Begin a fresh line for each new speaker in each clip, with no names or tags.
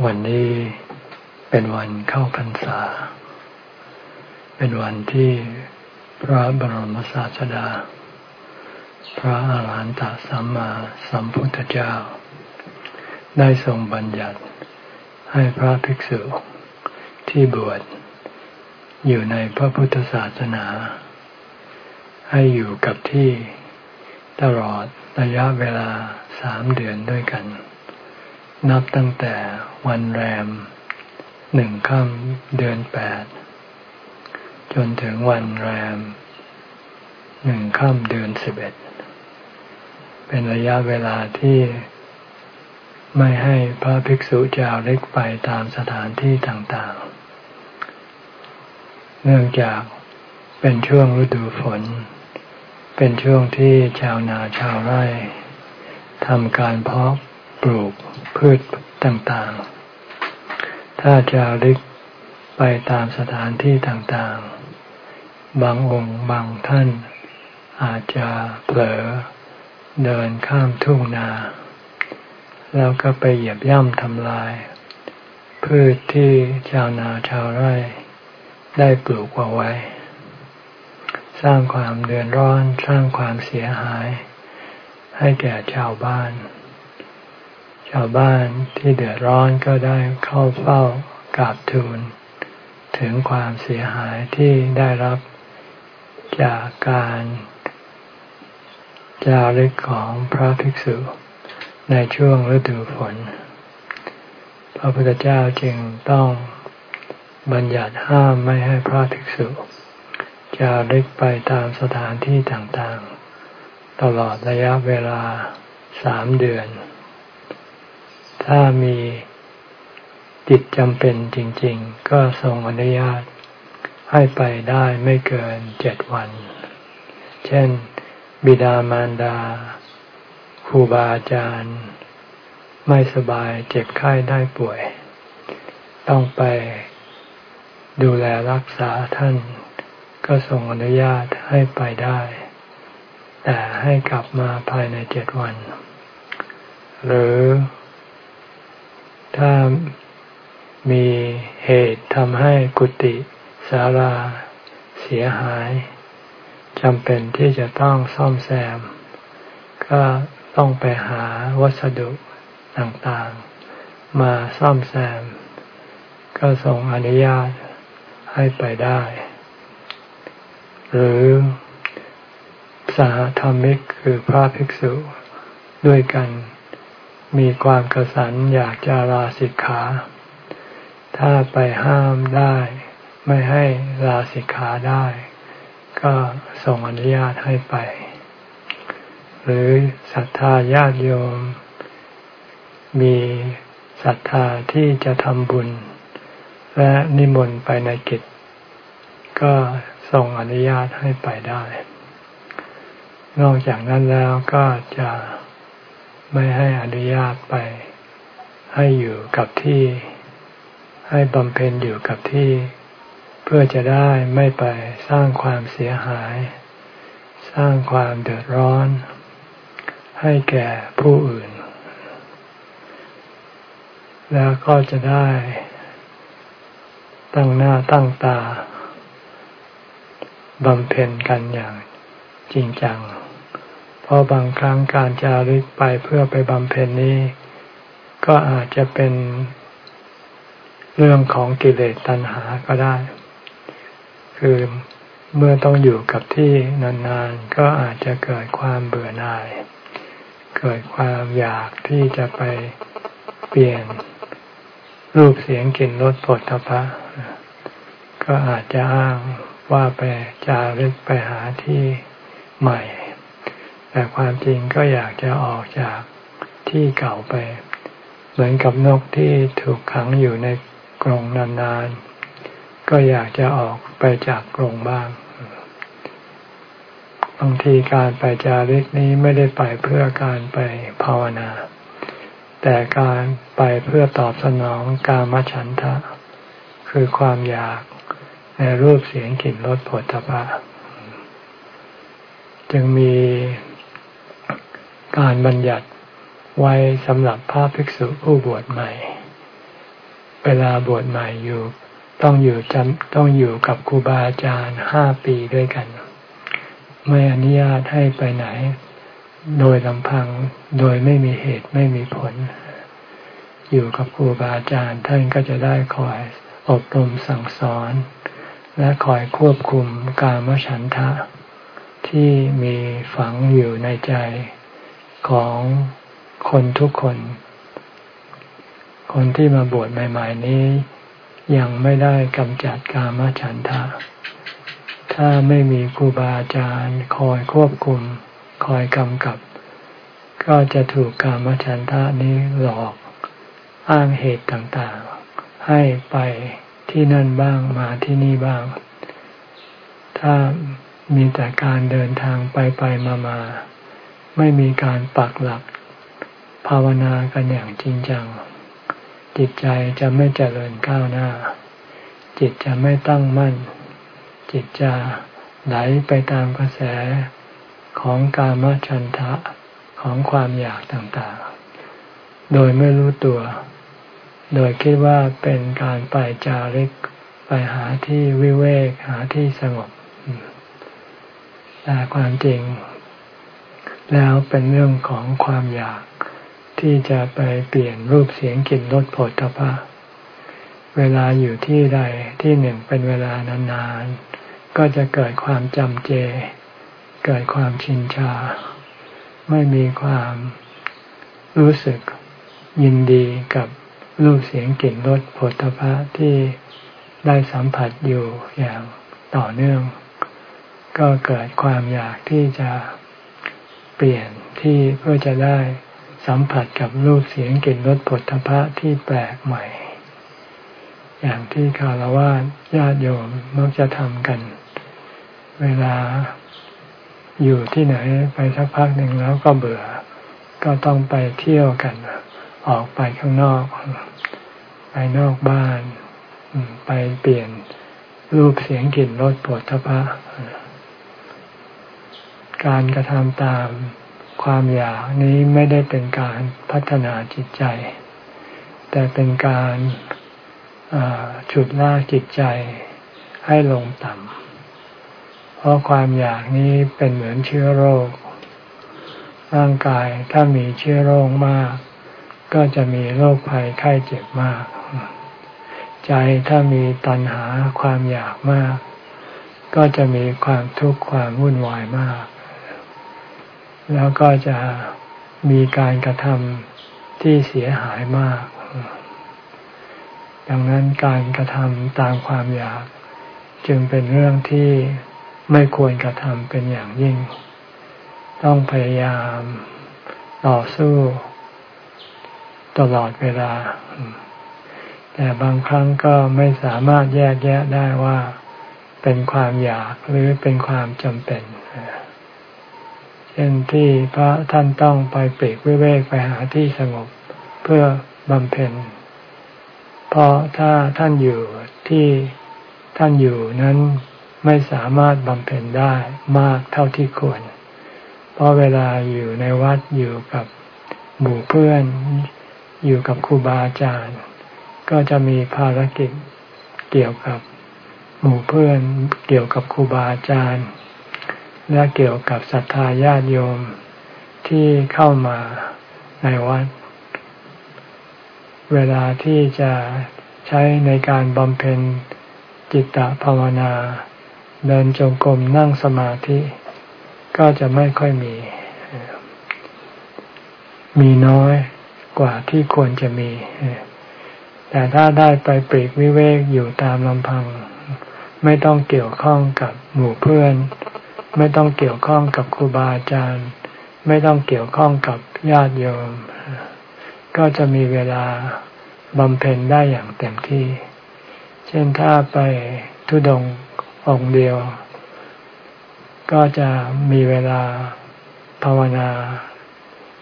วันนี้เป็นวันเข้าพรรษา เป็นวันที่พระบรมศาสดา พระอาหารหันตสัมมาสัมพุทธเจ้า ได้ทรงบัญญัติให้พระภิกษุที่บวชอยู่ในพระพุทธศาสนา ให้อยู่กับที่ตลอดระยะเวลาสามเดือนด้วยกัน นับตั้งแต่วันแรมหนึ่งค่ำเดือนแปด จนถึงวันแรมหนึ่งค่ำเดือนสิบเอ็ด เป็นระยะเวลาที่ไม่ให้พระภิกษุจาริกไปตามสถานที่ต่างๆ เนื่องจากเป็นช่วงฤดูฝน เป็นช่วงที่ชาวนาชาวไร่ทำการเพาะ ปลูกพืชต่างๆ ถ้าจาริกไปตามสถานที่ต่างๆ บางองค์บางท่าน อาจจะเผลอเดินข้ามทุ่งนา แล้วก็ไปเหยียบย่ำทำลาย พืชที่ชาวนาชาวไร่ ได้ปลูกเอาไว้ สร้างความเดือดร้อนสร้างความเสียหาย ให้แก่ชาวบ้าน ชาวบ้านที่เดือดร้อนก็ได้เข้าเฝ้ากราบทูล ถึงความเสียหายที่ได้รับจากการจาริกของพระภิกษุในช่วงฤดูฝน พระพุทธเจ้าจึงต้องบัญญัติห้ามไม่ให้พระภิกษุจาริกไปตามสถานที่ต่างๆ ตลอดระยะเวลาสามเดือน ถ้ามีจิตจำเป็นจริง ๆ ก็ทรงอนุญาตให้ไปได้ไม่เกินเจ็ดวัน เช่น บิดามารดาครูบาอาจารย์ ไม่สบายเจ็บไข้ได้ป่วย ต้องไปดูแลรักษาท่าน ก็ส่งอนุญาตให้ไปได้ แต่ให้กลับมาภายในเจ็ดวัน หรือ ถ้ามีเหตุทำให้กุฏิศาลาเสียหายจำเป็นที่จะต้องซ่อมแซม ก็ต้องไปหาวัสดุต่างๆ มาซ่อมแซม ก็ส่งอนุญาตให้ไปได้ หรือสาธรรมิกคือพระภิกษุด้วยกัน มีความกระสันอยากจะลาสิกขา ถ้าไปห้ามได้ ไม่ให้ลาสิกขาได้ ก็ส่งอนุญาตให้ไป หรือศรัทธาญาติโยม มีศรัทธาที่จะทำบุญ และนิมนต์ไปในกิจ ก็ส่งอนุญาตให้ไปได้ นอกจากนั้นแล้วก็จะ ไม่ให้อนุญาตไป ให้อยู่กับที่ ให้บำเพ็ญอยู่กับที่ เพื่อจะได้ไม่ไปสร้างความเสียหาย สร้างความเดือดร้อน ให้แก่ผู้อื่น แล้วก็จะได้ ตั้งหน้าตั้งตาบำเพ็ญกันอย่างจริงจัง เพราะบางครั้งการจาริกไปเพื่อไปบำเพ็ญนี้ ก็อาจจะเป็นเรื่องของกิเลสตัณหาก็ได้ คือเมื่อต้องอยู่กับที่นานๆ ก็อาจจะเกิดความเบื่อหน่าย เกิดความอยากที่จะไปเปลี่ยนรูปเสียงกลิ่นรสผลทพะ ก็อาจจะอ้างว่าไปจารึกไปหาที่ใหม่ แต่ความจริงก็อยากจะออกจากที่เก่าไป เหมือนกับนกที่ถูกขังอยู่ในกรงนานๆ ก็อยากจะออกไปจากกรงบ้าง บางทีการไปจาริกนี้ไม่ได้ไปเพื่อการไปภาวนา แต่การไปเพื่อตอบสนองกามฉันทะ คือความอยากในรูปเสียงกลิ่นรสผลตภะจึงมี การบัญญัติไว้สำหรับพระภิกษุผู้บวชใหม่ เวลาบวชใหม่อยู่ ต้องอยู่จำต้องอยู่กับครูบาอาจารย์ห้าปีด้วยกัน ไม่อนุญาตให้ไปไหน โดยลำพังโดยไม่มีเหตุไม่มีผล อยู่กับครูบาอาจารย์ท่านก็จะได้คอยอบรมสั่งสอน และคอยควบคุมกามฉันทะ ที่มีฝังอยู่ในใจ ของคนทุกคน คนที่มาบวชใหม่ ๆ นี้ ยังไม่ได้กำจัดกามฉันทะ ถ้าไม่มีครูบาอาจารย์คอยควบคุม คอยกำกับ ก็จะถูกกามฉันทะนี้หลอกอ้างเหตุต่างๆ ให้ไปที่นั่นบ้างมาที่นี่บ้าง ถ้ามีแต่การเดินทางไปไปมามา ไม่มีการปักหลัก ภาวนากันอย่างจริงจัง จิตใจจะไม่เจริญก้าวหน้า จิตจะไม่ตั้งมั่น จิตจะไหลไปตามกระแสของกามฉันทะของความอยากต่างๆ โดยไม่รู้ตัว โดยคิดว่าเป็นการไปจาริกไปหาที่วิเวกหาที่สงบแต่ความจริง แล้วเป็นเรื่องของความอยากที่จะไปเปลี่ยนรูปเสียงกลิ่นรสผลตภะเวลาอยู่ที่ใดที่หนึ่งเป็นเวลานานๆ ก็จะเกิดความจำเจ เกิดความชินชา ไม่มีความรู้สึกยินดีกับรูปเสียงกลิ่นรสผลตภะที่ได้สัมผัสอยู่อย่างต่อเนื่อง ก็เกิดความอยากที่จะ เปลี่ยนที่เพื่อจะได้สัมผัสกับรูปเสียงกลิ่นรสผลตภะที่แปลกใหม่ อย่างที่คารวะญาติโยมมักจะทำกัน เวลาอยู่ที่ไหนไปสักพักหนึ่งแล้วก็เบื่อ ก็ต้องไปเที่ยวกัน ออกไปข้างนอก ไปนอกบ้าน ไปเปลี่ยนรูปเสียงกลิ่นรสปวดทพะ การกระทำตามความอยากนี้ไม่ได้เป็นการพัฒนาจิตใจ แต่เป็นการฉุดลากจิตใจให้ลงต่ำ เพราะความอยากนี้เป็นเหมือนเชื้อโรค ร่างกายถ้ามีเชื้อโรคมาก ก็จะมีโรคภัยไข้เจ็บมาก ใจถ้ามีตัณหาความอยากมาก ก็จะมีความทุกข์ความวุ่นวายมาก แล้วก็จะมีการกระทำที่เสียหายมาก ดังนั้นการกระทำตามความอยาก จึงเป็นเรื่องที่ไม่ควรกระทำเป็นอย่างยิ่ง ต้องพยายามต่อสู้ตลอดเวลา แต่บางครั้งก็ไม่สามารถแยกแยะได้ว่า เป็นความอยากหรือเป็นความจำเป็น เช่นที่พระท่านต้องไปเปรกวิเวกไปหาที่สงบเพื่อบำเพ็ญ เพราะถ้าท่านอยู่ที่ท่านอยู่นั้นไม่สามารถบำเพ็ญได้มากเท่าที่ควร เพราะเวลาอยู่ในวัดอยู่กับหมู่เพื่อน อยู่กับครูบาอาจารย์ ก็จะมีภารกิจเกี่ยวกับหมู่เพื่อนเกี่ยวกับครูบาอาจารย์ และเกี่ยวกับศรัทธาญาติโยมที่เข้ามาในวัด เวลาที่จะใช้ในการบำเพ็ญจิตตภาวนา เดินจงกรมนั่งสมาธิ ก็จะไม่ค่อยมี มีน้อยกว่าที่ควรจะมี แต่ถ้าได้ไปปรีกวิเวกอยู่ตามลำพัง ไม่ต้องเกี่ยวข้องกับหมู่เพื่อน ไม่ต้องเกี่ยวข้องกับครูบาอาจารย์ ไม่ต้องเกี่ยวข้องกับญาติโยม ก็จะมีเวลาบำเพ็ญได้อย่างเต็มที่ เช่นถ้าไปทุดงองเดียว ก็จะมีเวลาภาวนา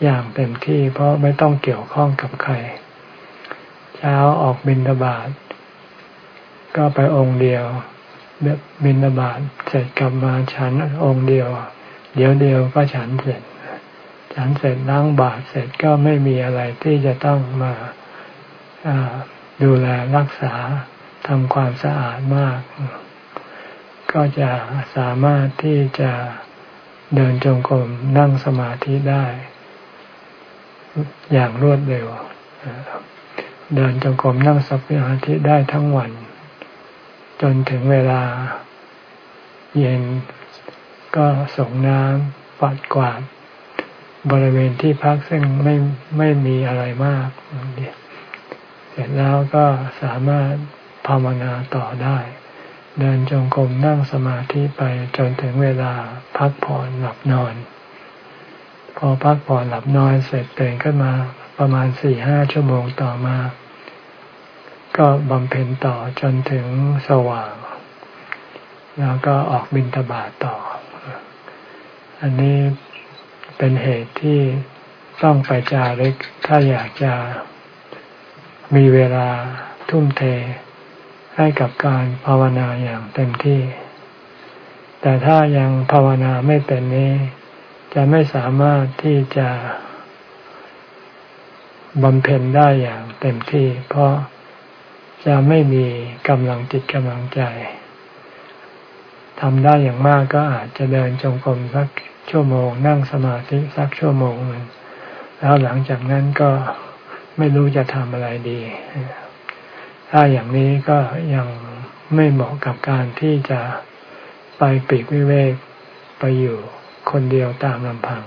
อย่างเต็มที่ เพราะไม่ต้องเกี่ยวข้องกับใคร เช้าออกบินทบาทก็ไปองค์เดียว บินทบาทเสร็จกลับมาฉันองค์เดียว เดี๋ยวเดียวก็ฉันเสร็จ ฉันเสร็จล้างบาทเสร็จก็ไม่มีอะไรที่จะต้องมาดูแลรักษาทำความสะอาดมาก ก็จะสามารถที่จะเดินจงกรมนั่งสมาธิได้ อย่างรวดเร็ว เดินจงกรมนั่งสมาธิได้ทั้งวัน จนถึงเวลา เย็นก็ส่งน้ำปัดกวาด บริเวณที่พักซึ่งไม่ไม่มีอะไรมากเสร็จแล้วก็สามารถภาวนาต่อได้ เดินจงกรมนั่งสมาธิไปจนถึงเวลาพักผ่อนหลับนอน พอพักผ่อนหลับนอนเสร็จตื่นขึ้นมาประมาณสี่ห้าชั่วโมงต่อมา ก็บำเพ็ญต่อจนถึงสว่าง แล้วก็ออกบินตบาทต่อ อันนี้เป็นเหตุที่ต้องไปจาริกถ้าอยากจะมีเวลาทุ่มเทให้กับการภาวนาอย่างเต็มที่ แต่ถ้ายังภาวนาไม่เป็นนี้ จะไม่สามารถที่จะบำเพ็ญได้อย่างเต็มที่ เพราะ จะไม่มีกำลังจิตกำลังใจทำได้อย่างมากก็อาจจะเดินจงกรมสักชั่วโมง นั่งสมาธิสักชั่วโมงหนึ่งแล้วหลังจากนั้นก็ไม่รู้จะทำอะไรดี ถ้าอย่างนี้ก็ยังไม่เหมาะกับการที่จะไปปีกวิเวกไปอยู่คนเดียวตามลำพัง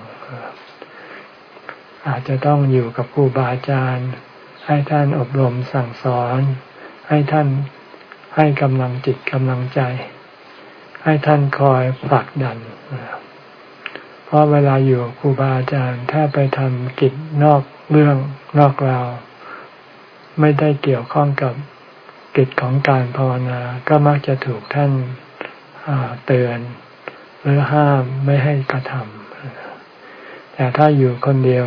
อาจจะต้องอยู่กับครูบาอาจารย์ ให้ท่านอบรมสั่งสอน ให้ท่านให้กำลังจิตกำลังใจ ให้ท่านคอยผลักดัน เพราะเวลาอยู่ครูบาอาจารย์ถ้าไปทำกิจนอกเรื่องนอกราวไม่ได้เกี่ยวข้องกับกิจของการภาวนาก็มักจะถูกท่านเตือน หรือห้ามไม่ให้กระทำแต่ถ้าอยู่คนเดียว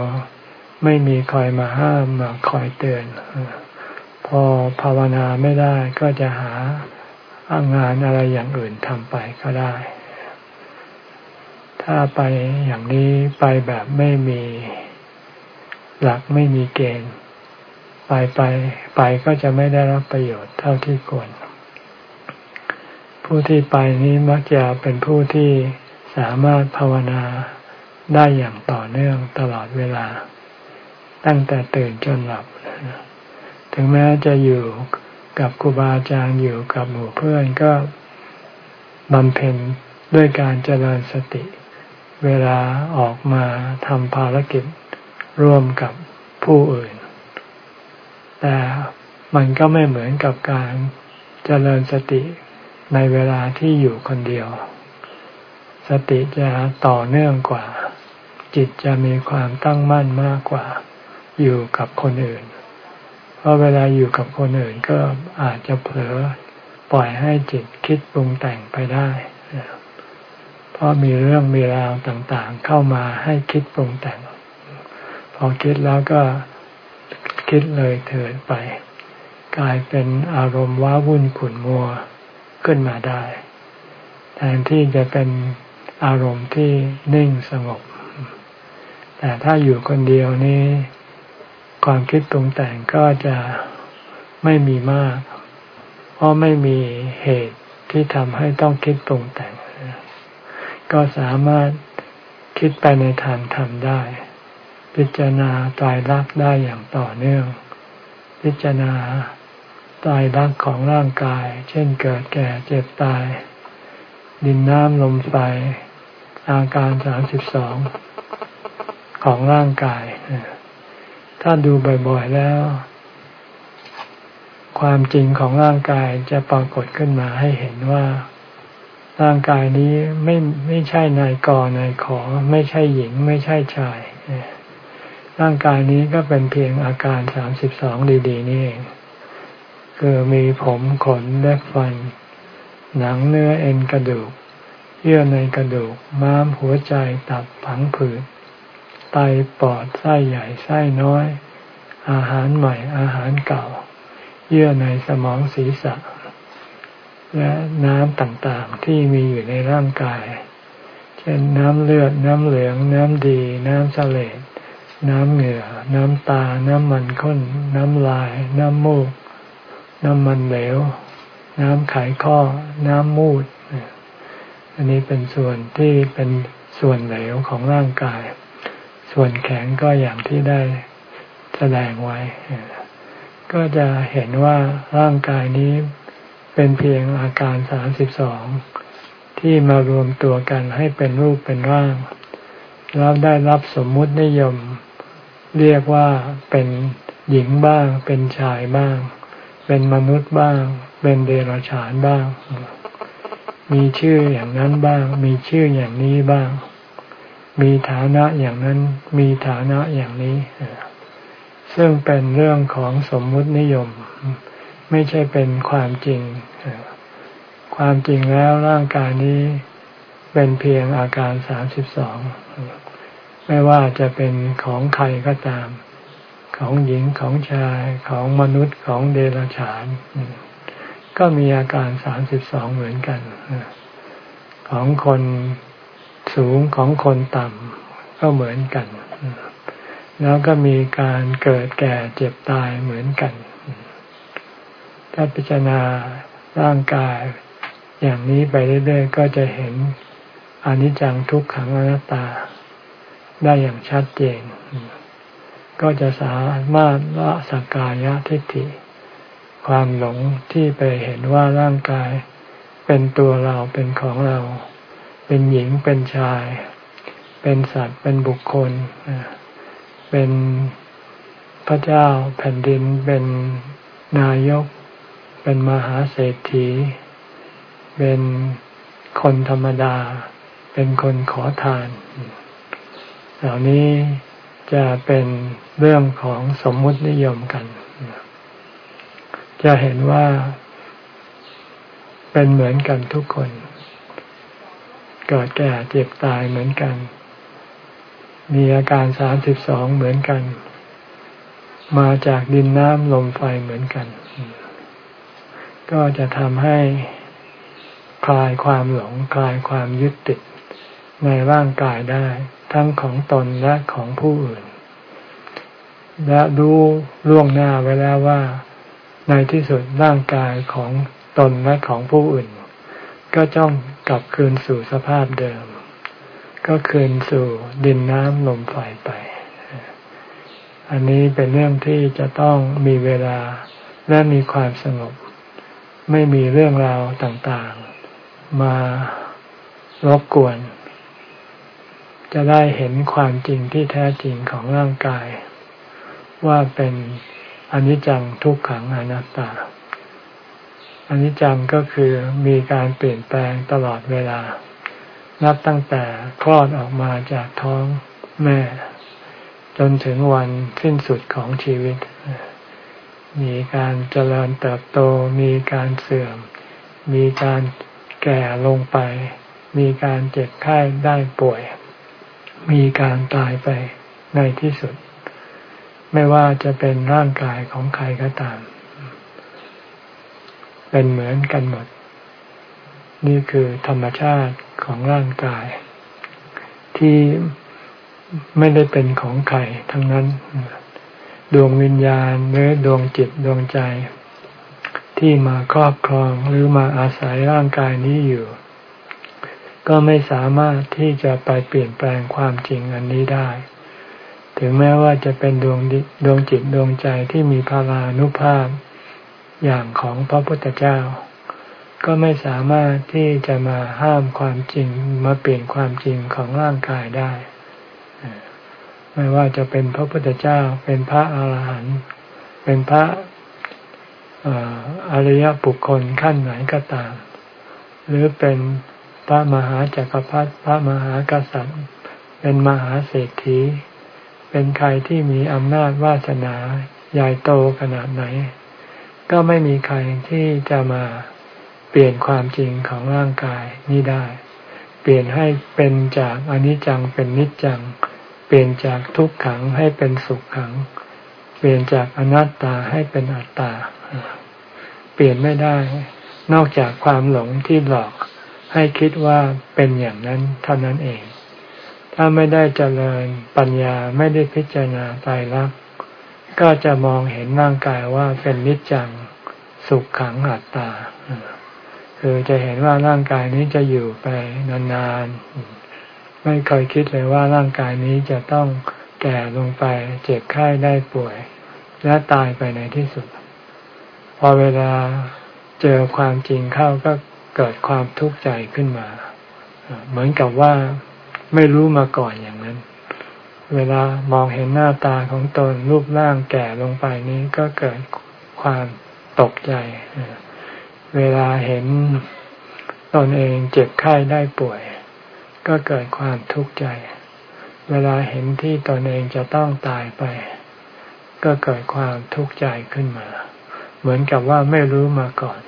ไม่มีคอยมาห้ามมาคอยเตือน พอภาวนาไม่ได้ก็จะหางานอะไรอย่างอื่นทำไปก็ได้ ถ้าไปอย่างนี้ไปแบบไม่มีหลักไม่มีเกณฑ์ ไปไปไปก็จะไม่ได้รับประโยชน์เท่าที่ควร ผู้ที่ไปนี้มักจะเป็นผู้ที่สามารถภาวนาได้อย่างต่อเนื่องตลอดเวลา ตั้งแต่ตื่นจนหลับ ถึงแม้จะอยู่กับครูบาอาจารย์อยู่กับหมู่เพื่อนก็บำเพ็ญด้วยการเจริญสติ เวลาออกมาทำภารกิจร่วมกับผู้อื่น แต่มันก็ไม่เหมือนกับการเจริญสติในเวลาที่อยู่คนเดียว สติจะต่อเนื่องกว่า จิตจะมีความตั้งมั่นมากกว่า อยู่กับคนอื่น ราะเวลาอยู่กับคนอื่นก็อาจจะเผลอปล่อยให้จิตคิดปรุงแต่งไปได้ เพราะมีเรื่องมีราวต่างๆ เข้ามาให้คิดปรุงแต่ง พอคิดแล้วก็คิดเลยเถิดไป กลายเป็นอารมณ์ว้าวุ่นขุ่นมัวขึ้นมาได้ แทนที่จะเป็นอารมณ์ที่นิ่งสงบ แต่ถ้าอยู่คนเดียวนี้ ความคิดปรุงแต่งก็จะไม่มีมาก เพราะไม่มีเหตุที่ทำให้ต้องคิดปรุงแต่ง ก็สามารถคิดไปในทางธรรมได้ พิจารณาตายรักได้อย่างต่อเนื่อง พิจารณาตายรักของร่างกาย เช่นเกิดแก่เจ็บตาย ดินน้ำลมไฟ อาการสามสิบสองของร่างกาย ถ้าดูบ่อยๆแล้ว ความจริงของร่างกายจะปรากฏขึ้นมาให้เห็นว่า ร่างกายนี้ไม่ไม่ใช่นายกนายขอ ไม่ใช่หญิง ไม่ใช่ชาย ร่างกายนี้ก็เป็นเพียงอาการสามสิบสองดีๆนี่เองคือมีผมขนเล็บฟัน หนังเนื้อเอ็นกระดูก เยื่อในกระดูก ม้ามหัวใจตับผังผืด ไตปอดไส้ใหญ่ไส้น้อย อาหารใหม่อาหารเก่า เยื่อในสมองศีรษะ และน้ำต่างๆที่มีอยู่ในร่างกาย เช่นน้ำเลือด น้ำเหลือง น้ำดี น้ำเสลดน้ำเหงื่อ น้ำตา น้ำมันข้น น้ำลาย น้ำมูก น้ำมันเหลว น้ำไขข้อ น้ำมูด อันนี้เป็นส่วนที่เป็นส่วนเหลวของร่างกาย ส่วนแข็งก็อย่างที่ได้แสดงไว้ ก็จะเห็นว่าร่างกายนี้เป็นเพียงอาการสามสิบสองที่มารวมตัวกันให้เป็นรูปเป็นร่าง แล้วได้รับสมมุตินิยม เรียกว่าเป็นหญิงบ้าง เป็นชายบ้าง เป็นมนุษย์บ้าง เป็นเดรัจฉานบ้าง มีชื่ออย่างนั้นบ้าง มีชื่ออย่างนี้บ้าง มีฐานะอย่างนั้นมีฐานะอย่างนี้ ซึ่งเป็นเรื่องของสมมุตินิยม ไม่ใช่เป็นความจริง ความจริงแล้วร่างกายนี้เป็นเพียงอาการสามสิบสองไม่ว่าจะเป็นของใครก็ตาม ของหญิงของชายของมนุษย์ของเดรัจฉาน ก็มีอาการสามสิบสองเหมือนกัน ของคน สูงของคนต่ำก็เหมือนกัน แล้วก็มีการเกิดแก่เจ็บตายเหมือนกัน ถ้าพิจารณาร่างกายอย่างนี้ไปเรื่อยๆ ก็จะเห็นอนิจจังทุกขังอนัตตา ได้อย่างชัดเจน ก็จะสามารถละสักกายะทิฏฐิ ความหลงที่ไปเห็นว่าร่างกายเป็นตัวเราเป็นของเรา เป็นหญิงเป็นชาย เป็นสัตว์เป็นบุคคล เป็นพระเจ้าแผ่นดินเป็นนายก เป็นมหาเศรษฐี เป็นคนธรรมดา เป็นคนขอทาน เหล่านี้จะเป็นเรื่องของสมมุตินิยมกัน จะเห็นว่าเป็นเหมือนกันทุกคน เกิดแก่เจ็บตายเหมือนกัน มีอาการสามสิบสองเหมือนกัน มาจากดินน้ำลมไฟเหมือนกัน ก็จะทำให้คลายความหลงคลายความยึดติดในร่างกายได้ ทั้งของตนและของผู้อื่น และรู้ล่วงหน้าไว้แล้วว่า ในที่สุดร่างกายของตนและของผู้อื่น ก็จ้อง กลับคืนสู่สภาพเดิม ก็คืนสู่ดินน้ำลมไฟไป อันนี้เป็นเรื่องที่จะต้องมีเวลาและมีความสงบ ไม่มีเรื่องราวต่างๆ มารบกวน จะได้เห็นความจริงที่แท้จริงของร่างกาย ว่าเป็นอนิจจังทุกขังอนัตตา อนิจจังก็คือมีการเปลี่ยนแปลงตลอดเวลา นับตั้งแต่คลอดออกมาจากท้องแม่ จนถึงวันสิ้นสุดของชีวิต มีการเจริญเติบโต มีการเสื่อม มีการแก่ลงไป มีการเจ็บไข้ได้ป่วย มีการตายไปในที่สุด ไม่ว่าจะเป็นร่างกายของใครก็ตาม เป็นเหมือนกันหมด นี่คือธรรมชาติของร่างกาย ที่ไม่ได้เป็นของใครทั้งนั้น ดวงวิญญาณหรือดวงจิตดวงใจ ที่มาครอบครองหรือมาอาศัยร่างกายนี้อยู่ ก็ไม่สามารถที่จะไปเปลี่ยนแปลงความจริงอันนี้ได้ ถึงแม้ว่าจะเป็นดวงดวงจิตดวงใจที่มีพลานุภาพ อย่างของพระพุทธเจ้า ก็ไม่สามารถที่จะมาห้ามความจริงมาเปลี่ยนความจริงของร่างกายได้ ไม่ว่าจะเป็นพระพุทธเจ้าเป็นพระอาหารหันต์เป็นพระอริยบุคคลขั้นไหนก็ตาม หรือเป็นพระมหาจักรพรรดิพระมหากษัตริย์ เป็นมหาเศรษฐี เป็นใครที่มีอำนาจวาสนาใหญ่โตขนาดไหน ก็ไม่มีใครที่จะมาเปลี่ยนความจริงของร่างกายนี้ได้ เปลี่ยนให้เป็นจากอนิจจังเป็นนิจจัง เปลี่ยนจากทุกขังให้เป็นสุขขัง เปลี่ยนจากอนัตตาให้เป็นอัตตา เปลี่ยนไม่ได้ นอกจากความหลงที่หลอกให้คิดว่าเป็นอย่างนั้นเท่านั้นเอง ถ้าไม่ได้เจริญปัญญาไม่ได้พิจารณาตายรัก ก็จะมองเห็นร่างกายว่าเป็นนิจจังสุขขังอัตตา คือจะเห็นว่าร่างกายนี้จะอยู่ไปนานๆ ไม่เคยคิดเลยว่าร่างกายนี้จะต้องแก่ลงไปเจ็บไข้ได้ป่วย และตายไปในที่สุด พอเวลาเจอความจริงเข้าก็เกิดความทุกข์ใจขึ้นมา เหมือนกับว่าไม่รู้มาก่อนอย่างนั้น เวลามองเห็นหน้าตาของตนรูปร่างแก่ลงไปนี้ก็เกิดความตกใจ เวลาเห็นตนเองเจ็บไข้ได้ป่วย ก็เกิดความทุกข์ใจ เวลาเห็นที่ตนเองจะต้องตายไป ก็เกิดความทุกข์ใจขึ้นมา เหมือนกับว่าไม่รู้มาก่อน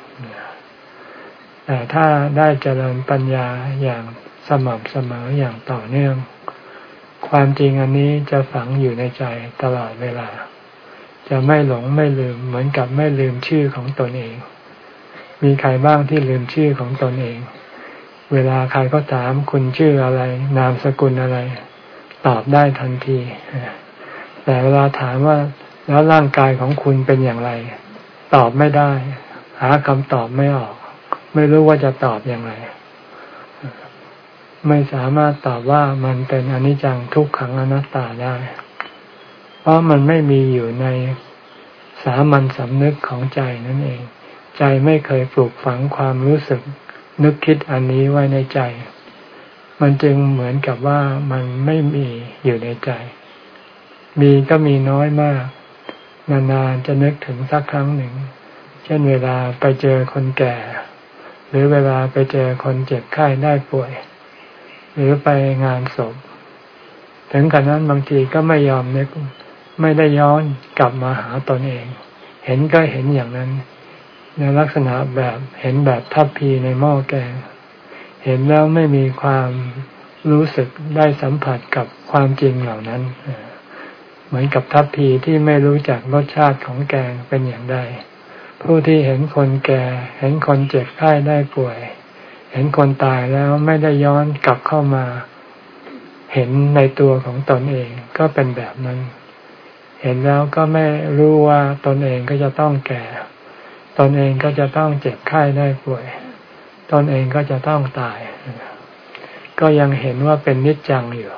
แต่ถ้าได้เจริญปัญญาอย่างสม่ำเสมออย่างต่อเนื่อง ความจริงอันนี้จะฝังอยู่ในใจตลอดเวลา จะไม่หลงไม่ลืมเหมือนกับไม่ลืมชื่อของตนเอง มีใครบ้างที่ลืมชื่อของตนเอง เวลาใครก็ถามคุณชื่ออะไร นามสกุลอะไร ตอบได้ทันที แต่เวลาถามว่าแล้วร่างกายของคุณเป็นอย่างไร ตอบไม่ได้ หาคำตอบไม่ออก ไม่รู้ว่าจะตอบอย่างไร ไม่สามารถตอบว่ามันเป็นอนิจจังทุกขังอนัตตาได้ เพราะมันไม่มีอยู่ในสามัญสำนึกของใจนั่นเอง ใจไม่เคยปลูกฝังความรู้สึกนึกคิดอันนี้ไว้ในใจ มันจึงเหมือนกับว่ามันไม่มีอยู่ในใจ มีก็มีน้อยมาก นานๆจะนึกถึงสักครั้งหนึ่ง เช่นเวลาไปเจอคนแก่ หรือเวลาไปเจอคนเจ็บไข้ได้ป่วย หรือไปงานศพ ถึงขนาดนั้นบางทีก็ไม่ยอมนึกไม่ได้ย้อนกลับมาหาตนเอง เห็นก็เห็นอย่างนั้น ในลักษณะแบบเห็นแบบทับพีในหม้อแกง เห็นแล้วไม่มีความรู้สึกได้สัมผัสกับความจริงเหล่านั้น เหมือนกับทัพพีที่ไม่รู้จักรสชาติของแกงเป็นอย่างใดผู้ที่เห็นคนแก่ เห็นคนเจ็บไข้ได้ป่วย เห็นคนตายแล้วไม่ได้ย้อนกลับเข้ามา เห็นในตัวของตนเองก็เป็นแบบนั้น เห็นแล้วก็ไม่รู้ว่าตนเองก็จะต้องแก่ ตนเองก็จะต้องเจ็บไข้ได้ป่วย ตนเองก็จะต้องตาย ก็ยังเห็นว่าเป็นนิจจังอยู่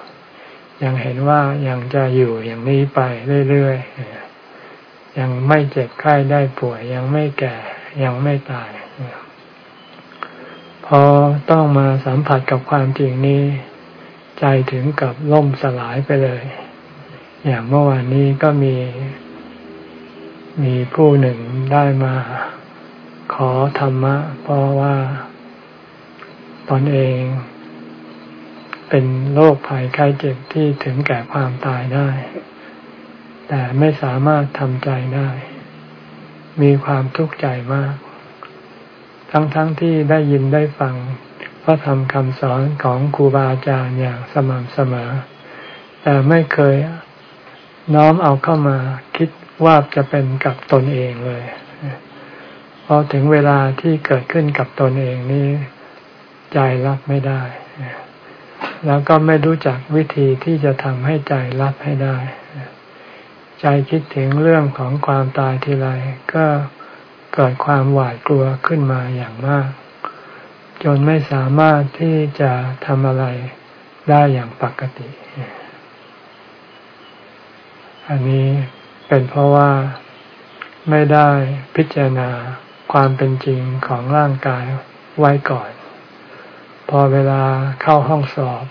ยังเห็นว่ายังจะอยู่อย่างนี้ไปเรื่อยๆยังไม่เจ็บไข้ได้ป่วย ยังไม่แก่ยังไม่ตาย พอต้องมาสัมผัสกับความจริงนี้ ใจถึงกับล่มสลายไปเลย อย่างเมื่อวานนี้ก็มี มีผู้หนึ่งได้มาขอธรรมะ เพราะว่าตนเองเป็นโรคภัยไข้เจ็บที่ถึงแก่ความตายได้ แต่ไม่สามารถทำใจได้ มีความทุกข์ใจมาก ทั้งๆทที่ได้ยินได้ฟังพระธรรมคำสอนของครูบาอาจารย์อย่างสม่ำเสมอ แต่ไม่เคยน้อมเอาเข้ามาคิดว่าจะเป็นกับตนเองเลยพอถึงเวลาที่เกิดขึ้นกับตนเองนี่ใจรับไม่ได้ แล้วก็ไม่รู้จักวิธีที่จะทำให้ใจรับให้ได้ ใจคิดถึงเรื่องของความตายทีไรก็ เกิดความหวาดกลัวขึ้นมาอย่างมาก จนไม่สามารถที่จะทำอะไรได้อย่างปกติ อันนี้เป็นเพราะว่าไม่ได้พิจารณาความเป็นจริงของร่างกายไว้ก่อน พอเวลาเข้าห้องสอบ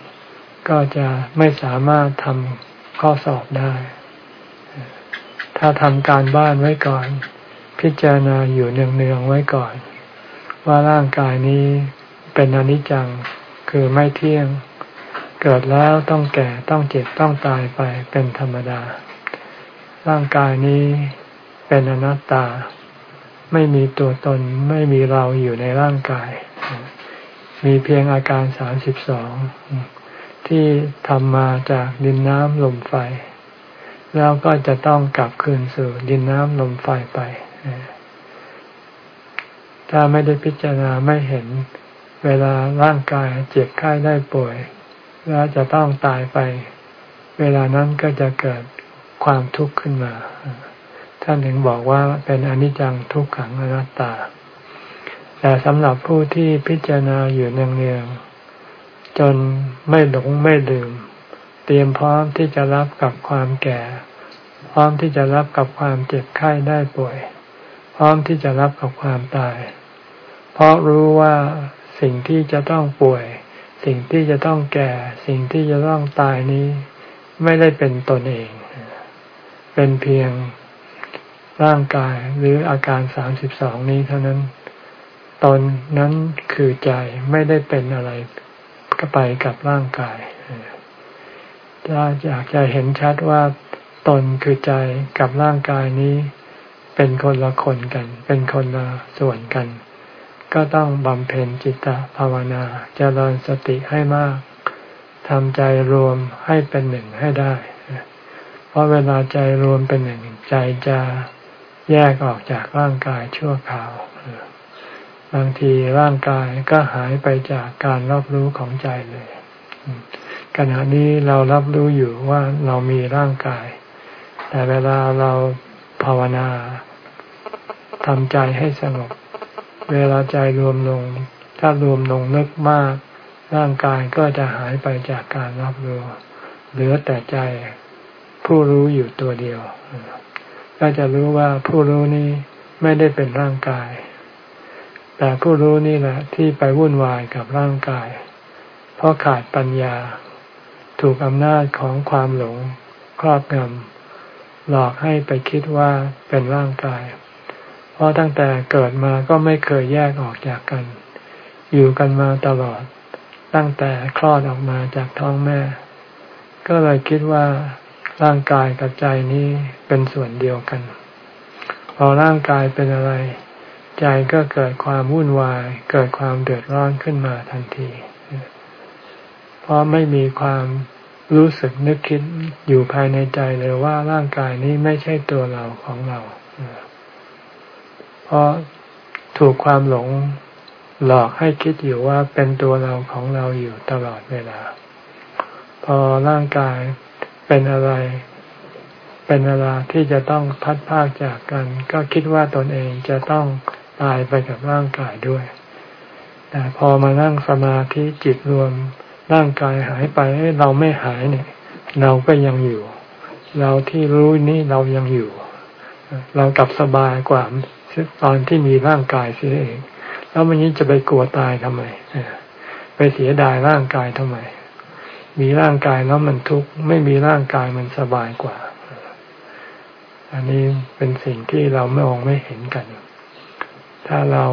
ก็จะไม่สามารถทำข้อสอบได้ ถ้าทำการบ้านไว้ก่อน พิจารณาอยู่เนืองๆไว้ก่อน ว่าร่างกายนี้เป็นอนิจจังคือไม่เที่ยง เกิดแล้วต้องแก่ต้องเจ็บต้องตายไปเป็นธรรมดา ร่างกายนี้เป็นอนัตตา ไม่มีตัวตนไม่มีเราอยู่ในร่างกาย มีเพียงอาการสามสิบสองที่ทำมาจากดินน้ำลมไฟ แล้วก็จะต้องกลับคืนสู่ดินน้ำลมไฟไป ถ้าไม่ได้พิจารณาไม่เห็น เวลาร่างกายเจ็บไข้ได้ป่วย แล้วจะต้องตายไป เวลานั้นก็จะเกิดความทุกข์ขึ้นมาท่านถึงบอกว่าเป็นอนิจจังทุกขังอนัตตา แต่สำหรับผู้ที่พิจารณาอยู่เนืองๆจนไม่หลงไม่ลืม เตรียมพร้อมที่จะรับกับความแก่ พร้อมที่จะรับกับความเจ็บไข้ได้ป่วย พร้อมที่จะรับกับความตาย เพราะรู้ว่าสิ่งที่จะต้องป่วย สิ่งที่จะต้องแก่ สิ่งที่จะต้องตายนี้ ไม่ได้เป็นตนเอง เป็นเพียงร่างกายหรืออาการสามสิบสองนี้เท่านั้น ตนนั้นคือใจไม่ได้เป็นอะไรก็ไปกับร่างกายถ้าอยากจะเห็นชัดว่าตนคือใจกับร่างกายนี้ เป็นคนละคนกัน เป็นคนละส่วนกัน ก็ต้องบำเพ็ญจิตตภาวนาจเจริญสติให้มากทำใจรวมให้เป็นหนึ่งให้ได้ เพราะเวลาใจรวมเป็นหนึ่งใจจะแยกออกจากร่างกายชั่วคราว บางทีร่างกายก็หายไปจากการรับรู้ของใจเลย ขณะนี้เรารับรู้อยู่ว่าเรามีร่างกาย แต่เวลาเราภาวนา ทำใจให้สงบ เวลาใจรวมลง ถ้ารวมลงนึกมาก ร่างกายก็จะหายไปจากการรับรู้เหลือแต่ใจผู้รู้อยู่ตัวเดียว ก็จะรู้ว่าผู้รู้นี้ไม่ได้เป็นร่างกาย แต่ผู้รู้นี่แหละที่ไปวุ่นวายกับร่างกาย เพราะขาดปัญญา ถูกอำนาจของความหลงครอบงำหลอกให้ไปคิดว่าเป็นร่างกาย เพราะตั้งแต่เกิดมาก็ไม่เคยแยกออกจากกัน อยู่กันมาตลอด ตั้งแต่คลอดออกมาจากท้องแม่ ก็เลยคิดว่าร่างกายกับใจนี้เป็นส่วนเดียวกัน พอร่างกายเป็นอะไร ใจก็เกิดความวุ่นวาย เกิดความเดือดร้อนขึ้นมาทันที เพราะไม่มีความรู้สึกนึกคิดอยู่ภายในใจเลยว่าร่างกายนี้ไม่ใช่ตัวเราของเรา เพราะถูกความหลงหลอกให้คิดอยู่ว่าเป็นตัวเราของเราอยู่ตลอดเวลา พอร่างกายเป็นอะไร เป็นเวลาที่จะต้องพัดพากจากกัน ก็คิดว่าตนเองจะต้องตายไปกับร่างกายด้วย แต่พอมานั่งสมาธิจิตรวมร่างกายหายไปเราไม่หายเนี่ย เราก็ยังอยู่ เราที่รู้นี่เรายังอยู่ เรากลับสบายกว่า ตอนที่มีร่างกายเสียเอง แล้วมันนี้จะไปกลัวตายทำไมไปเสียดายร่างกายทำไม มีร่างกายแล้วมันทุกข์ไม่มีร่างกายมันสบายกว่า อันนี้เป็นสิ่งที่เราไม่มองไม่เห็นกัน ถ้าเรา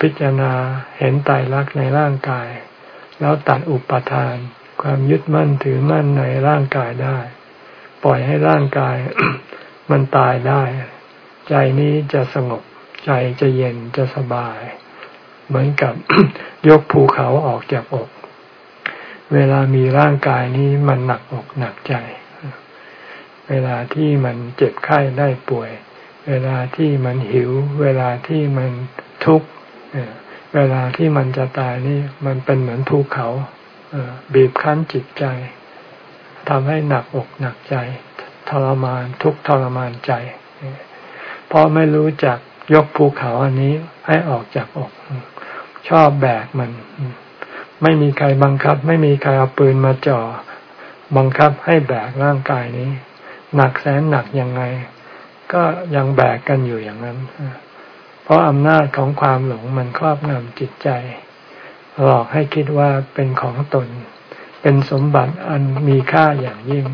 พิจารณาเห็นตายรักในร่างกาย แล้วตัดอุปทาน ความยึดมั่นถือมั่นในร่างกายได้ ปล่อยให้ร่างกายมันตายได้ ใจนี้จะสงบใจจะเย็นจะสบาย เหมือนกับยกภูเขาออกจากอก เวลามีร่างกายนี้มันหนักอกหนักใจ เวลาที่มันเจ็บไข้ได้ป่วย เวลาที่มันหิว เวลาที่มันทุกข์เวลาที่มันจะตายนี่มันเป็นเหมือนภูเขาบีบคั้นจิตใจทำให้หนักอกหนักใจ ทรมานทุกทรมานใจ ราะไม่รู้จักยกภูเขาอันนี้ให้ออกจากอก ชอบแบกมัน ไม่มีใครบังคับ ไม่มีใครเอาปืนมาจ่อ บังคับให้แบกร่างกายนี้ หนักแสนหนักยังไง ก็ยังแบกกันอยู่อย่างนั้น เพราะอำนาจของความหลงมันครอบงำจิตใจ หลอกให้คิดว่าเป็นของตน เป็นสมบัติอันมีค่าอย่างยิ่ง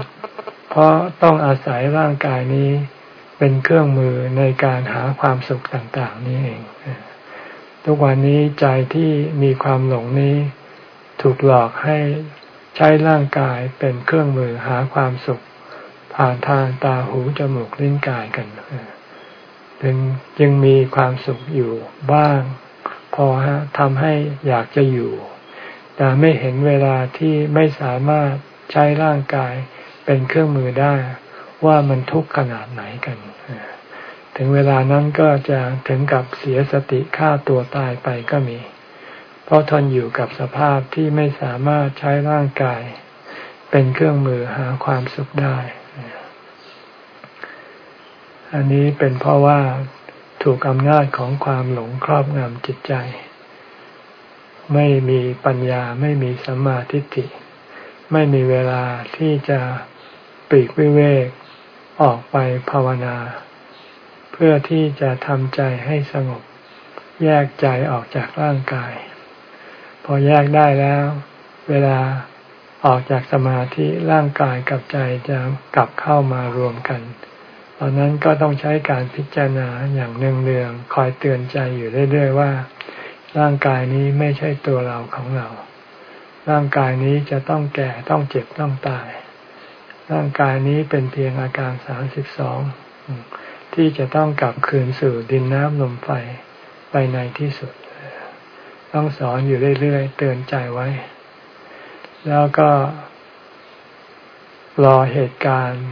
เพราะต้องอาศัยร่างกายนี้ เป็นเครื่องมือในการหาความสุขต่างๆ นี้เอง ทุกวันนี้ใจที่มีความหลงนี้ ถูกหลอกให้ใช้ร่างกายเป็นเครื่องมือหาความสุข ผ่านทางตาหูจมูกลิ้นกายกันจึงจึงมีความสุขอยู่บ้าง พอฮะทำให้อยากจะอยู่ แต่ไม่เห็นเวลาที่ไม่สามารถใช้ร่างกายเป็นเครื่องมือได้ว่ามันทุกข์ขนาดไหนกัน ถึงเวลานั้นก็จะถึงกับเสียสติฆ่าตัวตายไปก็มี เพราะทนอยู่กับสภาพที่ไม่สามารถใช้ร่างกาย เป็นเครื่องมือหาความสุขได้ อันนี้เป็นเพราะว่าถูกอำนาจของความหลงครอบงำจิตใจ ไม่มีปัญญาไม่มีสัมมาทิฏฐิ ไม่มีเวลาที่จะปีกวิเวกออกไปภาวนา พื่อที่จะทำใจให้สงบ แยกใจออกจากร่างกาย พอแยกได้แล้ว เวลาออกจากสมาธิร่างกายกับใจจะกลับเข้ามารวมกันตอนนั้นก็ต้องใช้การพิจารณาอย่างเนืองๆคอยเตือนใจอยู่เรื่อย ๆ ว่า ร่างกายนี้ไม่ใช่ตัวเราของเรา ร่างกายนี้จะต้องแก่ต้องเจ็บต้องตาย ร่างกายนี้เป็นเพียงอาการสามสิบสอง ที่จะต้องกลับคืนสู่ดินน้ำลมไฟไปในที่สุด ต้องสอนอยู่เรื่อยๆเตือนใจไว้ แล้วก็รอเหตุการณ์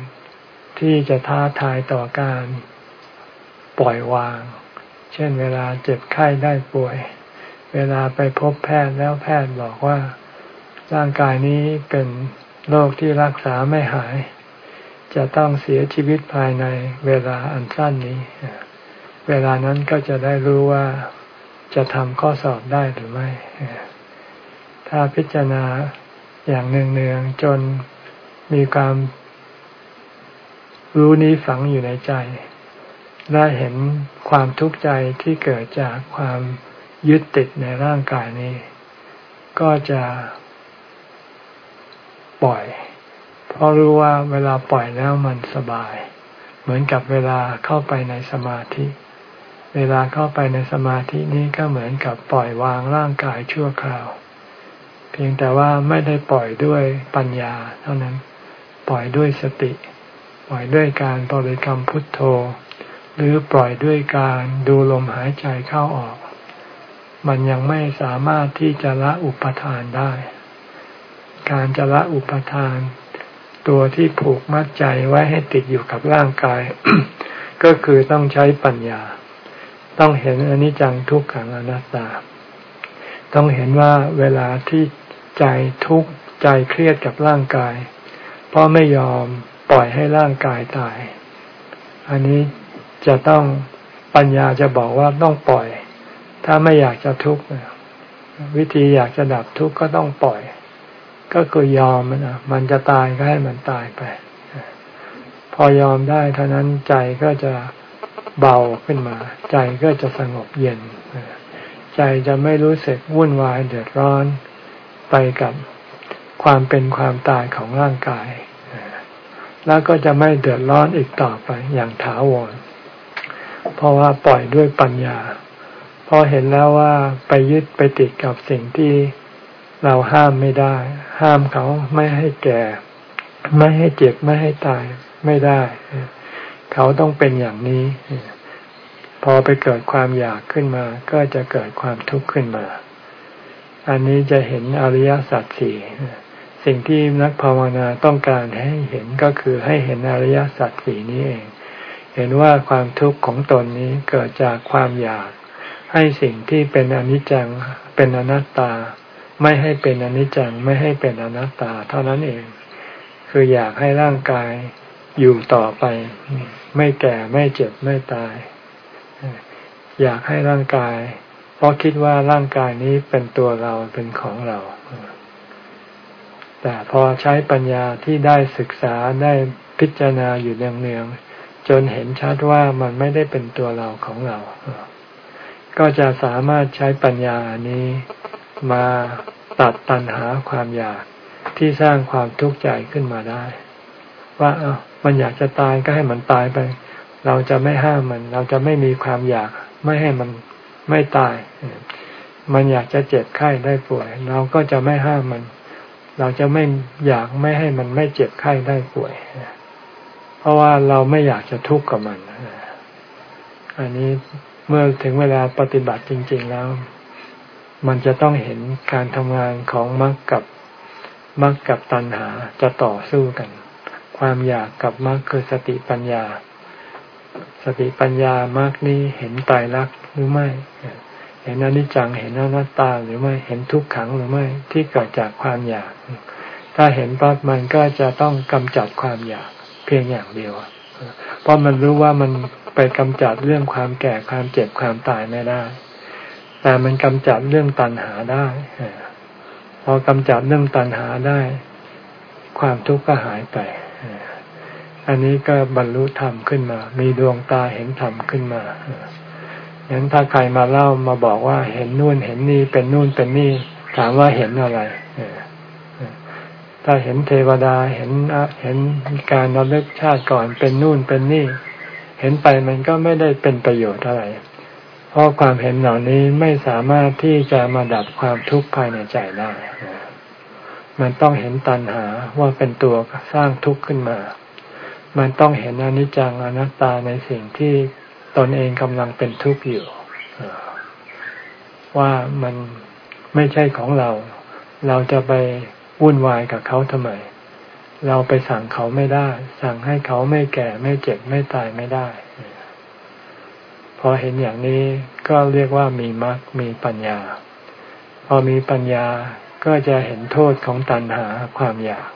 ที่จะท้าทายต่อการปล่อยวาง เช่นเวลาเจ็บไข้ได้ป่วย เวลาไปพบแพทย์แล้วแพทย์บอกว่า ร่างกายนี้เป็นโรคที่รักษาไม่หาย จะต้องเสียชีวิตภายในเวลาอันสั้นนี้ เวลานั้นก็จะได้รู้ว่าจะทำข้อสอบได้หรือไม่ ถ้าพิจารณาอย่างเนืองๆจนมีความรู้นี้ฝังอยู่ในใจ ได้เห็นความทุกข์ใจที่เกิดจากความยึดติดในร่างกายนี้ ก็จะปล่อย เพราะรู้ว่าเวลาปล่อยแล้วมันสบาย เหมือนกับเวลาเข้าไปในสมาธิ เวลาเข้าไปในสมาธินี้ก็เหมือนกับปล่อยวางร่างกายชั่วคราว เพียงแต่ว่าไม่ได้ปล่อยด้วยปัญญา เท่านั้นปล่อยด้วยสติ ปล่อยด้วยการบริกรรมพุทโธ หรือปล่อยด้วยการดูลมหายใจเข้าออก มันยังไม่สามารถที่จะละอุปทานได้ การจะละอุปทาน ตัวที่ผูกมัดใจไว้ให้ติดอยู่กับร่างกาย ก็คือต้องใช้ปัญญา ต้องเห็นอนิจจังทุกขังอนัตตา ต้องเห็นว่าเวลาที่ใจทุกข์ใจเครียดกับร่างกาย เพราะไม่ยอมปล่อยให้ร่างกายตาย อันนี้จะต้องปัญญาจะบอกว่าต้องปล่อย ถ้าไม่อยากจะทุกข์วิธีอยากจะดับทุกข์ก็ต้องปล่อย ก็คือยอมมันอะมันจะตายก็ให้มันตายไป พอยอมได้เท่านั้นใจก็จะเบาขึ้นมา ใจก็จะสงบเย็น ใจจะไม่รู้สึกวุ่นวายเดือดร้อนไปกับความเป็นความตายของร่างกาย แล้วก็จะไม่เดือดร้อนอีกต่อไปอย่างถาวร เพราะว่าปล่อยด้วยปัญญา พอเห็นแล้วว่าไปยึดไปติดกับสิ่งที่เราห้ามไม่ได้ ห้ามเขาไม่ให้แก่ ไม่ให้เจ็บไม่ให้ตายไม่ได้ เขาต้องเป็นอย่างนี้ พอไปเกิดความอยากขึ้นมา ก็จะเกิดความทุกข์ขึ้นมา อันนี้จะเห็นอริยสัจสี่สิ่งที่นักภาวนาต้องการให้เห็นก็คือให้เห็นอริยสัจสี่นี้เอง เห็นว่าความทุกข์ของตนนี้เกิดจากความอยาก ให้สิ่งที่เป็นอนิจจังเป็นอนัตตา ไม่ให้เป็นอนิจจังไม่ให้เป็นอนัตตา เท่านั้นเอง คืออยากให้ร่างกายอยู่ต่อไป ไม่แก่ไม่เจ็บไม่ตาย อยากให้ร่างกาย เพราะคิดว่าร่างกายนี้เป็นตัวเราเป็นของเรา แต่พอใช้ปัญญาที่ได้ศึกษาได้พิจารณาอยู่เนืองๆจนเห็นชัดว่ามันไม่ได้เป็นตัวเราของเรา ก็จะสามารถใช้ปัญญานี้มา ตัดตัณหาความอยากที่สร้างความทุกข์ใจขึ้นมาได้ ว่าเออมันอยากจะตายก็ให้มันตายไป เราจะไม่ห้ามมัน เราจะไม่มีความอยากไม่ให้มันไม่ตาย มันอยากจะเจ็บไข้ได้ป่วย เราก็จะไม่ห้ามมัน เราจะไม่อยากไม่ให้มันไม่เจ็บไข้ได้ป่วย เพราะว่าเราไม่อยากจะทุกข์กับมัน อันนี้เมื่อถึงเวลาปฏิบัติจริง ๆ แล้ว มันจะต้องเห็นการทำงานของมรรคกับมรรคกับตัณหาจะต่อสู้กัน ความอยากกับมรรคคือสติปัญญา สติปัญญามรรคนี้เห็นตายรักหรือไม่ เห็นอนิจจังเห็นอนัตตาหรือไม่เห็นทุกขังหรือไม่ที่เกิดจากความอยาก ถ้าเห็นปั๊บมันก็จะต้องกำจัดความอยากเพียงอย่างเดียวเพราะมันรู้ว่ามันไปกำจัดเรื่องความแก่ความเจ็บความตายไม่ได้ แต่มันกำจัดเรื่องตัณหาได้พอกำจัดเรื่องตัณหาได้ ความทุกข์ก็หายไปอันนี้ก็บรรลุธรรมขึ้นมา มีดวงตาเห็นธรรมขึ้นมาอย่างถ้าใครมาเล่ามาบอกว่าเห็นนู่นเห็นนี่เป็นนู่นเป็นนี่ ถามว่าเห็นอะไรถ้าเห็นเทวดาเห็นเห็นการนรกชาติก่อนเป็นนู่นเป็นนี่ เห็นไปมันก็ไม่ได้เป็นประโยชน์อะไร เพราะความเห็นเหล่านี้ไม่สามารถที่จะมาดับความทุกข์ภายในใจได้ มันต้องเห็นตัณหาว่าเป็นตัวสร้างทุกข์ขึ้นมา มันต้องเห็นอนิจจังอนัตตาในสิ่งที่ตนเองกำลังเป็นทุกข์อยู่ ว่ามันไม่ใช่ของเรา เราจะไปวุ่นวายกับเขาทำไม เราไปสั่งเขาไม่ได้ สั่งให้เขาไม่แก่ไม่เจ็บไม่ตายไม่ได้ พอเห็นอย่างนี้ก็เรียกว่ามีมรรคมีปัญญา พอมีปัญญาก็จะเห็นโทษของตัณหาความอยาก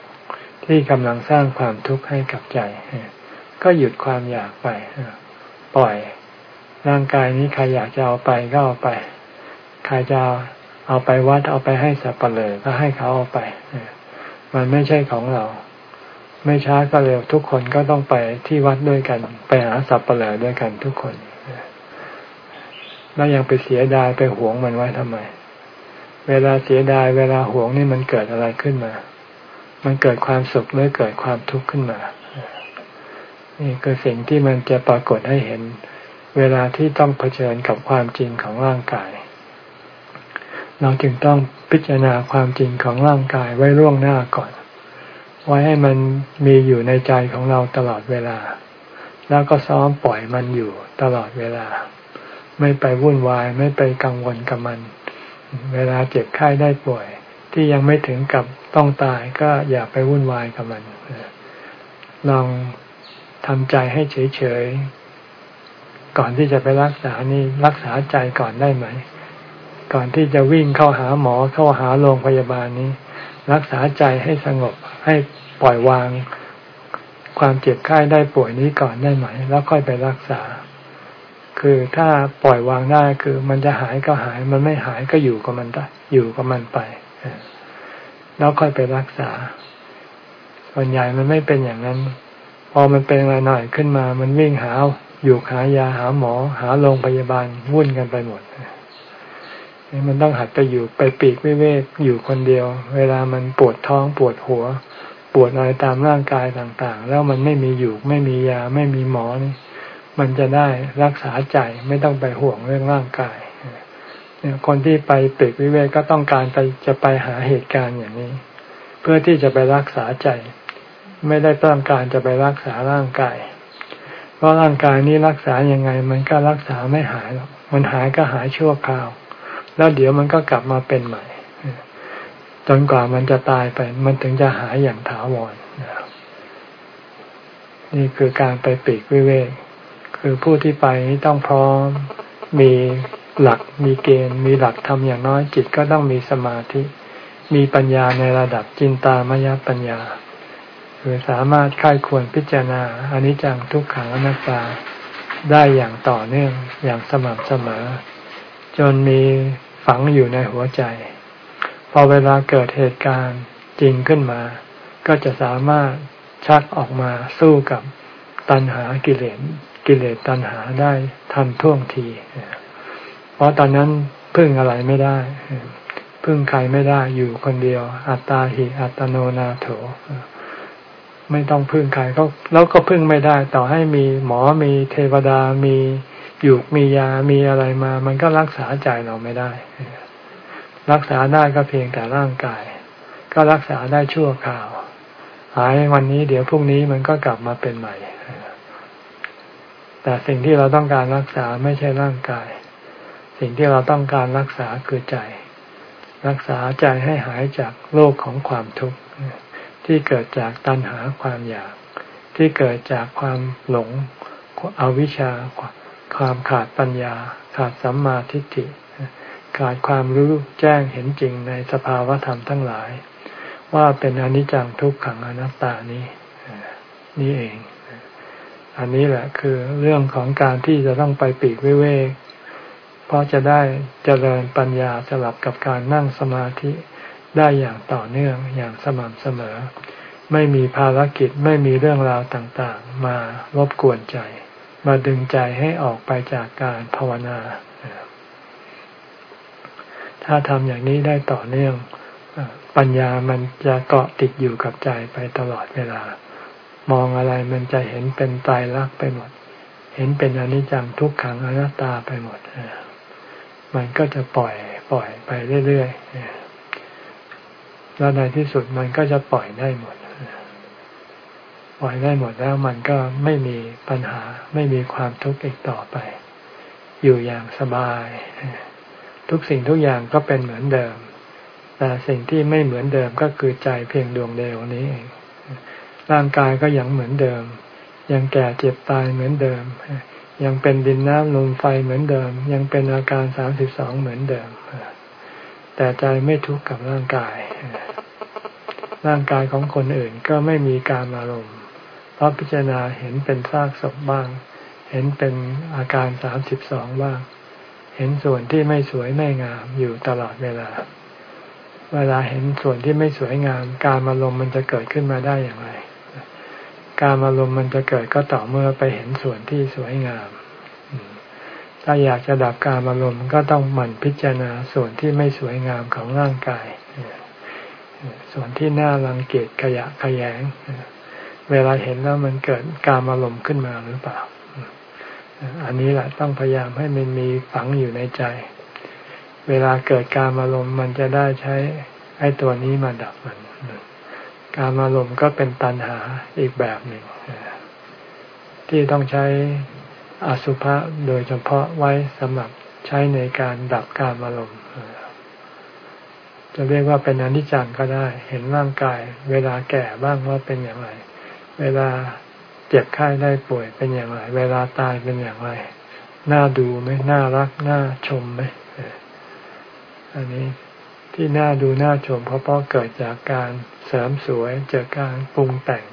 ที่กำลังสร้างความทุกข์ให้กับใจ ก็หยุดความอยากไป ปล่อย ร่างกายนี้ใครอยากจะเอาไปก็เอาไป ใครจะเอาไปวัดเอาไปให้สับปะเลอก็ให้เขาเอาไป มันไม่ใช่ของเรา ไม่ช้าก็เร็วทุกคนก็ต้องไปที่วัดด้วยกัน ไปหาสับปะเลอด้วยกันทุกคน แล้วยังไปเสียดายไปหวงมันไว้ทำไม เวลาเสียดายเวลาหวงนี่มันเกิดอะไรขึ้นมา มันเกิดความสุขหรือเกิดความทุกข์ขึ้นมา นี่คือสิ่งที่มันจะปรากฏให้เห็น เวลาที่ต้องเผชิญกับความจริงของร่างกาย เราจึงต้องพิจารณาความจริงของร่างกายไว้ล่วงหน้าก่อน ไว้ให้มันมีอยู่ในใจของเราตลอดเวลา แล้วก็ซ้อมปล่อยมันอยู่ตลอดเวลา ไม่ไปวุ่นวาย ไม่ไปกังวลกับมัน เวลาเจ็บไข้ได้ป่วย ที่ยังไม่ถึงกับต้องตายก็อย่าไปวุ่นวายกับมันลองทำใจให้เฉยๆ ก่อนที่จะไปรักษานี่รักษาใจก่อนได้ไหม ก่อนที่จะวิ่งเข้าหาหมอเข้าหาโรงพยาบาลนี้ รักษาใจให้สงบให้ปล่อยวาง ความเจ็บไข้ได้ป่วยนี้ก่อนได้ไหม แล้วค่อยไปรักษา คือถ้าปล่อยวางได้คือมันจะหายก็หาย มันไม่หายก็อยู่กับมันได้อยู่กับมันไปแล้วค่อยไปรักษา ส่วนใหญ่มันไม่เป็นอย่างนั้น พอมันเป็นอะไรหน่อยขึ้นมา มันวิ่งหาอยู่หายาหาหมอ หาโรงพยาบาลวุ่นกันไปหมดมันต้องหัดไปอยู่ไปปีกวิเวกอยู่คนเดียว เวลามันปวดท้องปวดหัว ปวดอะไรตามร่างกายต่างๆ แล้วมันไม่มีอยู่ไม่มียาไม่มีหมอนี่ มันจะได้รักษาใจไม่ต้องไปห่วงเรื่องร่างกายเนี่ยคนที่ไปปีกวิเวกก็ต้องการไปจะไปหาเหตุการณ์อย่างนี้ เพื่อที่จะไปรักษาใจ ไม่ได้ต้องการจะไปรักษาร่างกาย เพราะร่างกายนี้รักษายังไง มันก็รักษาไม่หายหรอกมันหายก็หายชั่วคราว แล้วเดี๋ยวมันก็กลับมาเป็นใหม่จนกว่ามันจะตายไป มันถึงจะหายอย่างถาวรนี่คือการไปปีกวิเวก คือผู้ที่ไปต้องพร้อมมีหลักมีเกณฑ์ มีหลักทำอย่างน้อยจิตก็ต้องมีสมาธิ มีปัญญาในระดับจินตามยปัญญา คือสามารถค่ายควรพิจารณาอนิจจังทุกขังอนัตตาได้อย่างต่อเนื่องอย่างสม่ำเสมอ จนมีฝังอยู่ในหัวใจ พอเวลาเกิดเหตุการณ์จริงขึ้นมา ก็จะสามารถชักออกมาสู้กับตัณหากิเลส กิเลสตัณหาได้ทันท่วงที เพราะตอนนั้นพึ่งอะไรไม่ได้ พึ่งใครไม่ได้อยู่คนเดียว อัตตาหิอัตโนนาโถ ไม่ต้องพึ่งใครก็แล้วก็พึ่งไม่ได้ ต่อให้มีหมอมีเทวดามีอยู่มียามีอะไรมา มันก็รักษาใจเราไม่ได้ รักษาได้ก็เพียงแต่ร่างกาย ก็รักษาได้ชั่วคราว หายวันนี้เดี๋ยวพรุ่งนี้มันก็กลับมาเป็นใหม่ แต่สิ่งที่เราต้องการรักษาไม่ใช่ร่างกาย สิ่งที่เราต้องการรักษาคือใจ รักษาใจให้หายจากโลกของความทุกข์ที่เกิดจากตัณหาความอยาก ที่เกิดจากความหลงอวิชชา ความขาดปัญญา ขาดสัมมาทิฏฐิขาดความรู้แจ้งเห็นจริงในสภาวธรรมทั้งหลาย ว่าเป็นอนิจจังทุกขังอนัตตานี้ นี่เอง อันนี้แหละคือเรื่องของการที่จะต้องไปปีกวิเวก เพราะจะได้เจริญปัญญาสลับกับการนั่งสมาธิได้อย่างต่อเนื่องอย่างสม่ำเสมอ ไม่มีภารกิจไม่มีเรื่องราวต่างๆ มารบกวนใจ มาดึงใจให้ออกไปจากการภาวนา ถ้าทำอย่างนี้ได้ต่อเนื่อง ปัญญามันจะเกาะติดอยู่กับใจไปตลอดเวลา มองอะไรมันจะเห็นเป็นตายรักไปหมด เห็นเป็นอนิจจังทุกขังอนัตตาไปหมดมันก็จะปล่อยปล่อยไปเรื่อยๆแล้วในที่สุดมันก็จะปล่อยได้หมดปล่อยได้หมดแล้วมันก็ไม่มีปัญหาไม่มีความทุกข์อีกต่อไป อยู่อย่างสบาย ทุกสิ่งทุกอย่างก็เป็นเหมือนเดิม แต่สิ่งที่ไม่เหมือนเดิมก็คือใจเพียงดวงเดียวนี้เอง ร่างกายก็ยังเหมือนเดิม ยังแก่เจ็บตายเหมือนเดิม ยังเป็นดินน้ำลมไฟเหมือนเดิม ยังเป็นอาการสามสิบสองเหมือนเดิม แต่ใจไม่ทุกข์กับร่างกาย ร่างกายของคนอื่นก็ไม่มีการอารมณ์เพราะพิจารณาเห็นเป็นซากศพบ้าง เห็นเป็นอาการสามสิบสองบ้าง เห็นส่วนที่ไม่สวยไม่งามอยู่ตลอดเวลา เวลาเห็นส่วนที่ไม่สวยงาม การอารมณ์มันจะเกิดขึ้นมาได้อย่างไร การอารมณ์มันจะเกิดก็ต่อเมื่อไปเห็นส่วนที่สวยงาม ถ้าอยากจะดับการอารมณ์ก็ต้องหมั่นพิจารณาส่วนที่ไม่สวยงามของร่างกาย ส่วนที่น่ารังเกียจขยะขยง เวลาเห็นแล้วมันเกิดการอารมณ์ขึ้นมาหรือเปล่า อันนี้แหละต้องพยายามให้มันมีฝังอยู่ในใจ เวลาเกิดการอารมณ์มันจะได้ใช้ไอ้ตัวนี้มาดับมัน การอารมณ์ก็เป็นตันหาอีกแบบหนึ่ง ที่ต้องใช้อสุภะโดยเฉพาะไว้สำหรับใช้ในการดับการอารมณ์จะเรียกว่าเป็นอนิจจังก็ได้ เห็นร่างกาย เวลาแก่บ้างว่าเป็นอย่างไร เวลาเจ็บไข้ได้ป่วยเป็นอย่างไร เวลาตายเป็นอย่างไร น่าดูไหมน่ารัก น่าชมไหมอันนี้ ที่น่าดูน่าชมเพราะเพราะเกิดจากการเสริมสวยจากการปรุงแต่ง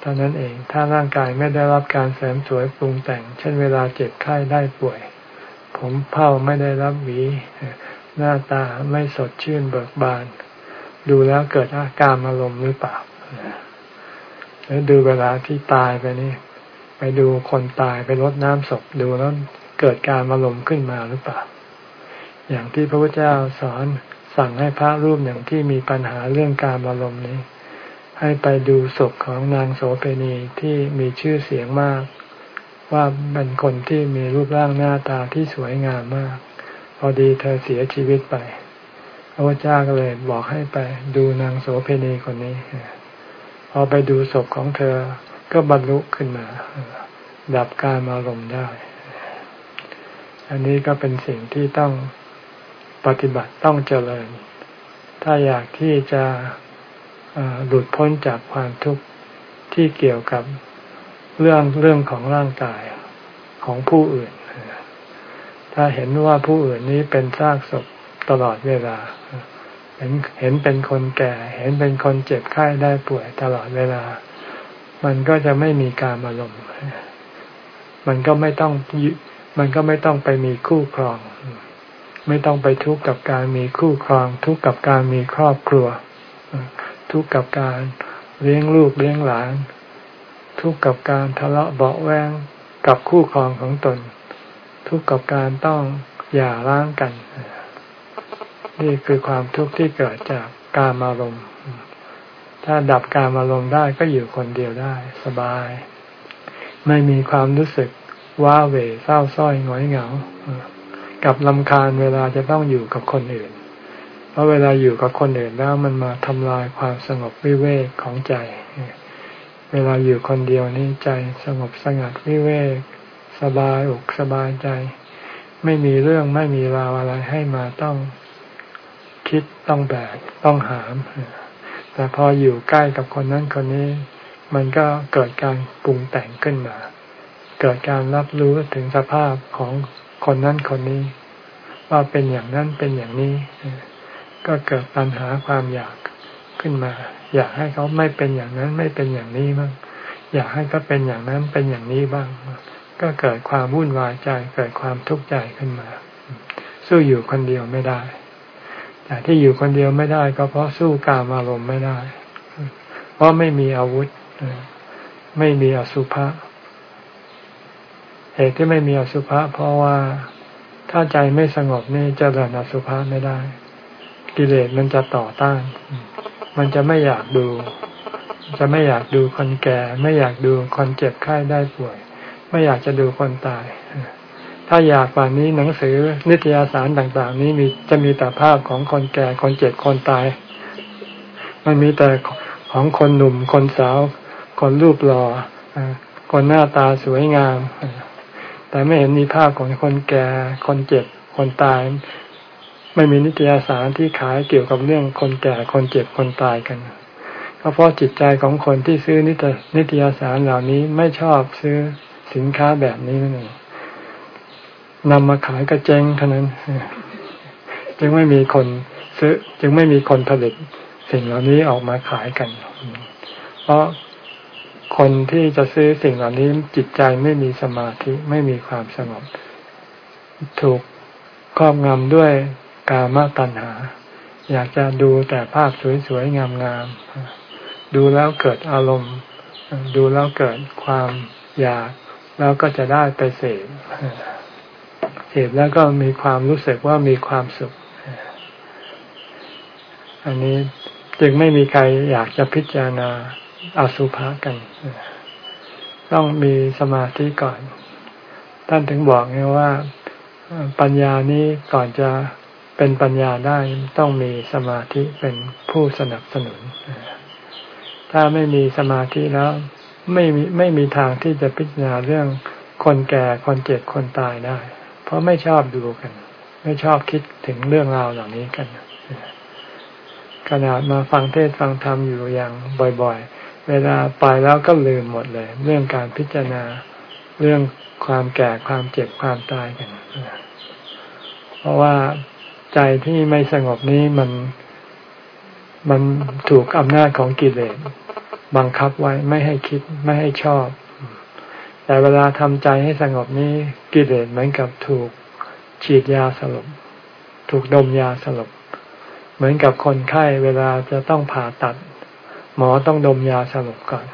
เท่านั้นเอง ถ้าร่างกายไม่ได้รับการเสริมสวยปรุงแต่ง เช่นเวลาเจ็บไข้ได้ป่วย ผมเผ้าไม่ได้รับหวี หน้าตาไม่สดชื่นเบิกบาน ดูแล้วเกิดอาการอารมณ์หรือเปล่าหรือดูเวลาที่ตายไปนี่ ไปดูคนตายไปรดน้ำศพดูแล้วเกิดการอารมณ์ขึ้นมาหรือเปล่า อย่างที่พระพุทธเจ้าสอนสั่งให้พระรูปอย่างที่มีปัญหาเรื่องการอารมณ์นี้ ให้ไปดูศพของนางโสเภณีที่มีชื่อเสียงมาก ว่าเป็นคนที่มีรูปร่างหน้าตาที่สวยงามมาก พอดีเธอเสียชีวิตไปพระพุทธเจ้าก็เลยบอกให้ไปดูนางโสเภณีคนนี้พอไปดูศพของเธอก็บรรลุขึ้นมา ดับการอารมณ์ได้ อันนี้ก็เป็นสิ่งที่ต้อง ปฏิบัติต้องเจริญ ถ้าอยากที่จะหลุดพ้นจากความทุกข์ที่เกี่ยวกับเรื่องเรื่องของร่างกายของผู้อื่น ถ้าเห็นว่าผู้อื่นนี้เป็นซากศพตลอดเวลา เห็นเห็นเป็นคนแก่ เห็นเป็นคนเจ็บไข้ได้ป่วยตลอดเวลา มันก็จะไม่มีการอารมณ์มันก็ไม่ต้องมันก็ไม่ต้องไปมีคู่ครอง ไม่ต้องไปทุกข์กับการมีคู่ครอง ทุกข์กับการมีครอบครัว ทุกข์กับการเลี้ยงลูกเลี้ยงหลาน ทุกข์กับการทะเลาะเบาแวงกับคู่ครองของตน ทุกข์กับการต้องหย่าร้างกัน นี่คือความทุกข์ที่เกิดจากการอารมณ์ถ้าดับการอารมณ์ได้ก็อยู่คนเดียวได้ สบาย ไม่มีความรู้สึกว้าเหวเศร้าส้อยงอยเหงา กับลำคาญเวลาจะต้องอยู่กับคนอื่น เพราะเวลาอยู่กับคนอื่นแล้วมันมาทำลายความสงบวิเวกของใจ เวลาอยู่คนเดียวนี้ใจสงบสงัดวิเวก สบายอกสบายใจ ไม่มีเรื่องไม่มีราวอะไรให้มาต้องคิดต้องแบกต้องหาม แต่พออยู่ใกล้กับคนนั้นคนนี้ มันก็เกิดการปรุงแต่งขึ้นมา เกิดการรับรู้ถึงสภาพของ คนนั้นคนนี้ ว่าเป็นอย่างนั้นเป็นอย่างนี้ ก็เกิดปัญหาความอยากขึ้นมา อยากให้เขาไม่เป็นอย่างนั้นไม่เป็นอย่างนี้มั้งอยากให้ก็เป็นอย่างนั้นเป็นอย่างนี้บ้าง ก็เกิดความวุ่นวายใจเกิดความทุกข์ใจขึ้นมา สู้อยู่คนเดียวไม่ได้ แต่ที่อยู่คนเดียวไม่ได้ก็เพราะสู้กามอารมณ์ไม่ได้ เพราะไม่มีอาวุธ ไม่มีอสุภะ เหตุที่ไม่มีอสุภะเพราะว่าถ้าใจไม่สงบนี่จะเริญอสุภะไม่ได้ กิเลสมันจะต่อต้าน มันจะไม่อยากดู จะไม่อยากดูคนแก่ ไม่อยากดูคนเจ็บไข้ได้ป่วย ไม่อยากจะดูคนตาย ถ้าอยากป่านนี้หนังสือนิตยสารต่างๆ นี้มีจะมีแต่ภาพของคนแก่คนเจ็บคนตาย มันมีแต่ของคนหนุ่มคนสาว คนรูปหล่อคนหน้าตาสวยงาม แต่ไม่เห็นมีภาพของคนแก่คนเจ็บคนตาย ไม่มีนิตยสารที่ขายเกี่ยวกับเรื่องคนแก่คนเจ็บคนตายกันก็เพราะจิตใจของคนที่ซื้อนิตยสารเหล่านี้ไม่ชอบซื้อสินค้าแบบนี้นั่นเองนำมาขายกระเจงเท่านั้น จึงไม่มีคนซื้อ จึงไม่มีคนผลิตสิ่งเหล่านี้ออกมาขายกัน เพราะ คนที่จะซื้อสิ่งเหล่านี้จิตใจไม่มีสมาธิไม่มีความสงบ ถูกครอบงำด้วยกามตัณหา อยากจะดูแต่ภาพสวยๆงามๆดูแล้วเกิดอารมณ์ ดูแล้วเกิดความอยาก แล้วก็จะได้ไปเสพเสพแล้วก็มีความรู้สึกว่ามีความสุข อันนี้จึงไม่มีใครอยากจะพิจารณา อสุภะกัน ต้องมีสมาธิก่อน ท่านถึงบอกไงว่า ปัญญานี้ก่อนจะเป็นปัญญาได้ต้องมีสมาธิเป็นผู้สนับสนุน ถ้าไม่มีสมาธิแล้ว ไม่มีไม่มีทางที่จะพิจารณาเรื่องคนแก่คนเจ็บคนตายได้ เพราะไม่ชอบดูกัน ไม่ชอบคิดถึงเรื่องราวเหล่านี้กันขนาดมาฟังเทศฟังธรรมอยู่อย่างบ่อย ๆ เวลาไปแล้วก็ลืมหมดเลย เรื่องการพิจารณาเรื่องความแก่ความเจ็บความตายกัน เพราะว่าใจที่ไม่สงบนี้มันมันถูกอำนาจของกิเลสบังคับไว้ไม่ให้คิดไม่ให้ชอบ แต่เวลาทำใจให้สงบนี้กิเลสเหมือนกับถูกฉีดยาสลบ ถูกดมยาสลบ เหมือนกับคนไข้เวลาจะต้องผ่าตัด หมอต้องดมยาสลบก่อน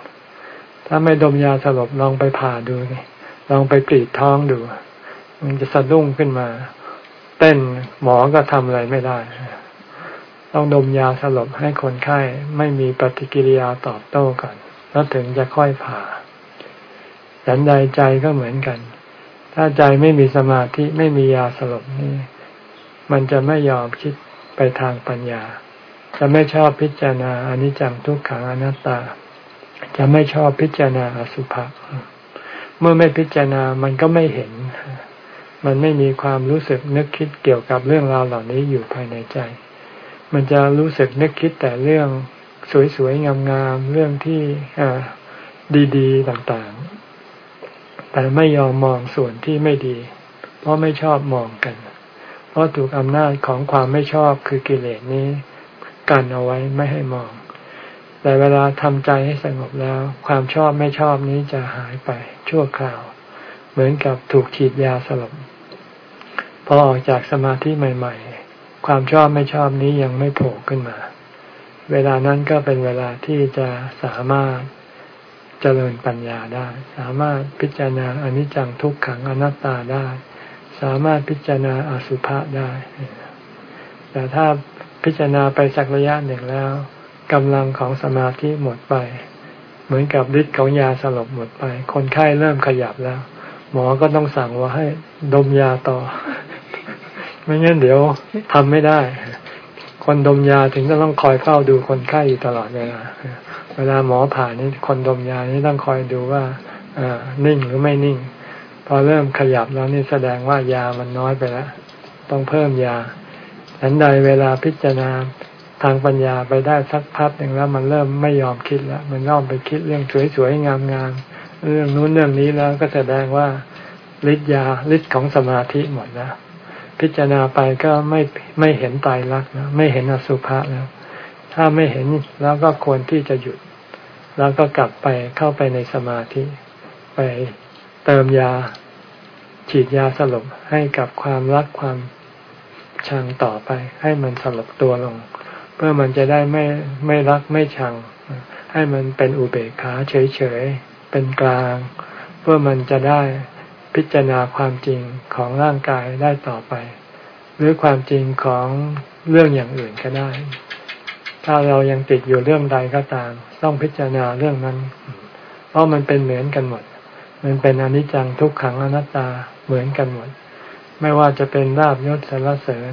ถ้าไม่ดมยาสลบลองไปผ่าดูนี่ลองไปกรีดท้องดู มันจะสะดุ้งขึ้นมา เต้นหมอก็ทำอะไรไม่ได้ ต้องดมยาสลบให้คนไข้ไม่มีปฏิกิริยาตอบโต้ก่อนแล้วถึงจะค่อยผ่าสันใดใจก็เหมือนกัน ถ้าใจไม่มีสมาธิไม่มียาสลบนี่ มันจะไม่ยอมคิดไปทางปัญญา จะไม่ชอบพิจารณาอนิจจังทุกขังอนัตตา จะไม่ชอบพิจารณาอสุภะเมื่อไม่พิจารณามันก็ไม่เห็น มันไม่มีความรู้สึกนึกคิดเกี่ยวกับเรื่องราวเหล่านี้อยู่ภายในใจ มันจะรู้สึกนึกคิดแต่เรื่องสวยๆงามๆเรื่องที่ดีๆต่างๆ แต่ไม่ยอมมองส่วนที่ไม่ดี เพราะไม่ชอบมองกัน เพราะถูกอำนาจของความไม่ชอบคือกิเลสนี้ กันเอาไว้ไม่ให้มอง แต่เวลาทำใจให้สงบแล้ว ความชอบไม่ชอบนี้จะหายไปชั่วคราว เหมือนกับถูกฉีดยาสลบพอออกจากสมาธิใหม่ ๆ ความชอบไม่ชอบนี้ยังไม่โผล่ขึ้นมา เวลานั้นก็เป็นเวลาที่จะสามารถเจริญปัญญาได้ สามารถพิจารณาอนิจจังทุกขังอนัตตาได้ สามารถพิจารณาอสุภะได้ แต่ถ้า พิจารณาไปสักระยะหนึ่งแล้วกำลังของสมาธิหมดไป เหมือนกับฤทธิ์ของยาสลบหมดไป คนไข้เริ่มขยับแล้ว หมอก็ต้องสั่งว่าให้ดมยาต่อ ไม่งั้นเดี๋ยวทำไม่ได้ คนดมยาถึงจะต้องคอยเฝ้าดูคนไข้อยู่ตลอดเวลาเวลาหมอผ่านี่คนดมยานี่ต้องคอยดูว่านิ่งหรือไม่นิ่ง พอเริ่มขยับแล้วนี่แสดงว่ายามันน้อยไปแล้ว ต้องเพิ่มยา ฉันใดเวลาพิจารณาทางปัญญาไปได้สักพักหนึ่งแล้วมันเริ่มไม่ยอมคิดแล้ว มันเริ่มไปคิดเรื่องสวยๆงามๆเรื่องนู้นเรื่องนี้แล้วก็แสดงว่าฤทธิ์ยาฤทธิ์ของสมาธิหมดแล้วพิจารณาไปก็ไม่ไม่เห็นตายรักนะไม่เห็นอสุภะแล้ว ถ้าไม่เห็นแล้วก็ควรที่จะหยุด แล้วก็กลับไปเข้าไปในสมาธิ ไปเติมยา ฉีดยาสลบให้กับความรักความ ชังต่อไป ให้มันสลบตัวลง เพื่อมันจะได้ไม่ไม่รักไม่ชัง ให้มันเป็นอุเบกขาเฉยๆเป็นกลาง เพื่อมันจะได้พิจารณาความจริงของร่างกายได้ต่อไป หรือความจริงของเรื่องอย่างอื่นก็ได้ ถ้าเรายังติดอยู่เรื่องใดก็ตาม ต้องพิจารณาเรื่องนั้น เพราะมันเป็นเหมือนกันหมด มันเป็นอนิจจังทุกขังอนัตตาเหมือนกันหมด ไม่ว่าจะเป็นลาบยศสารเสริญ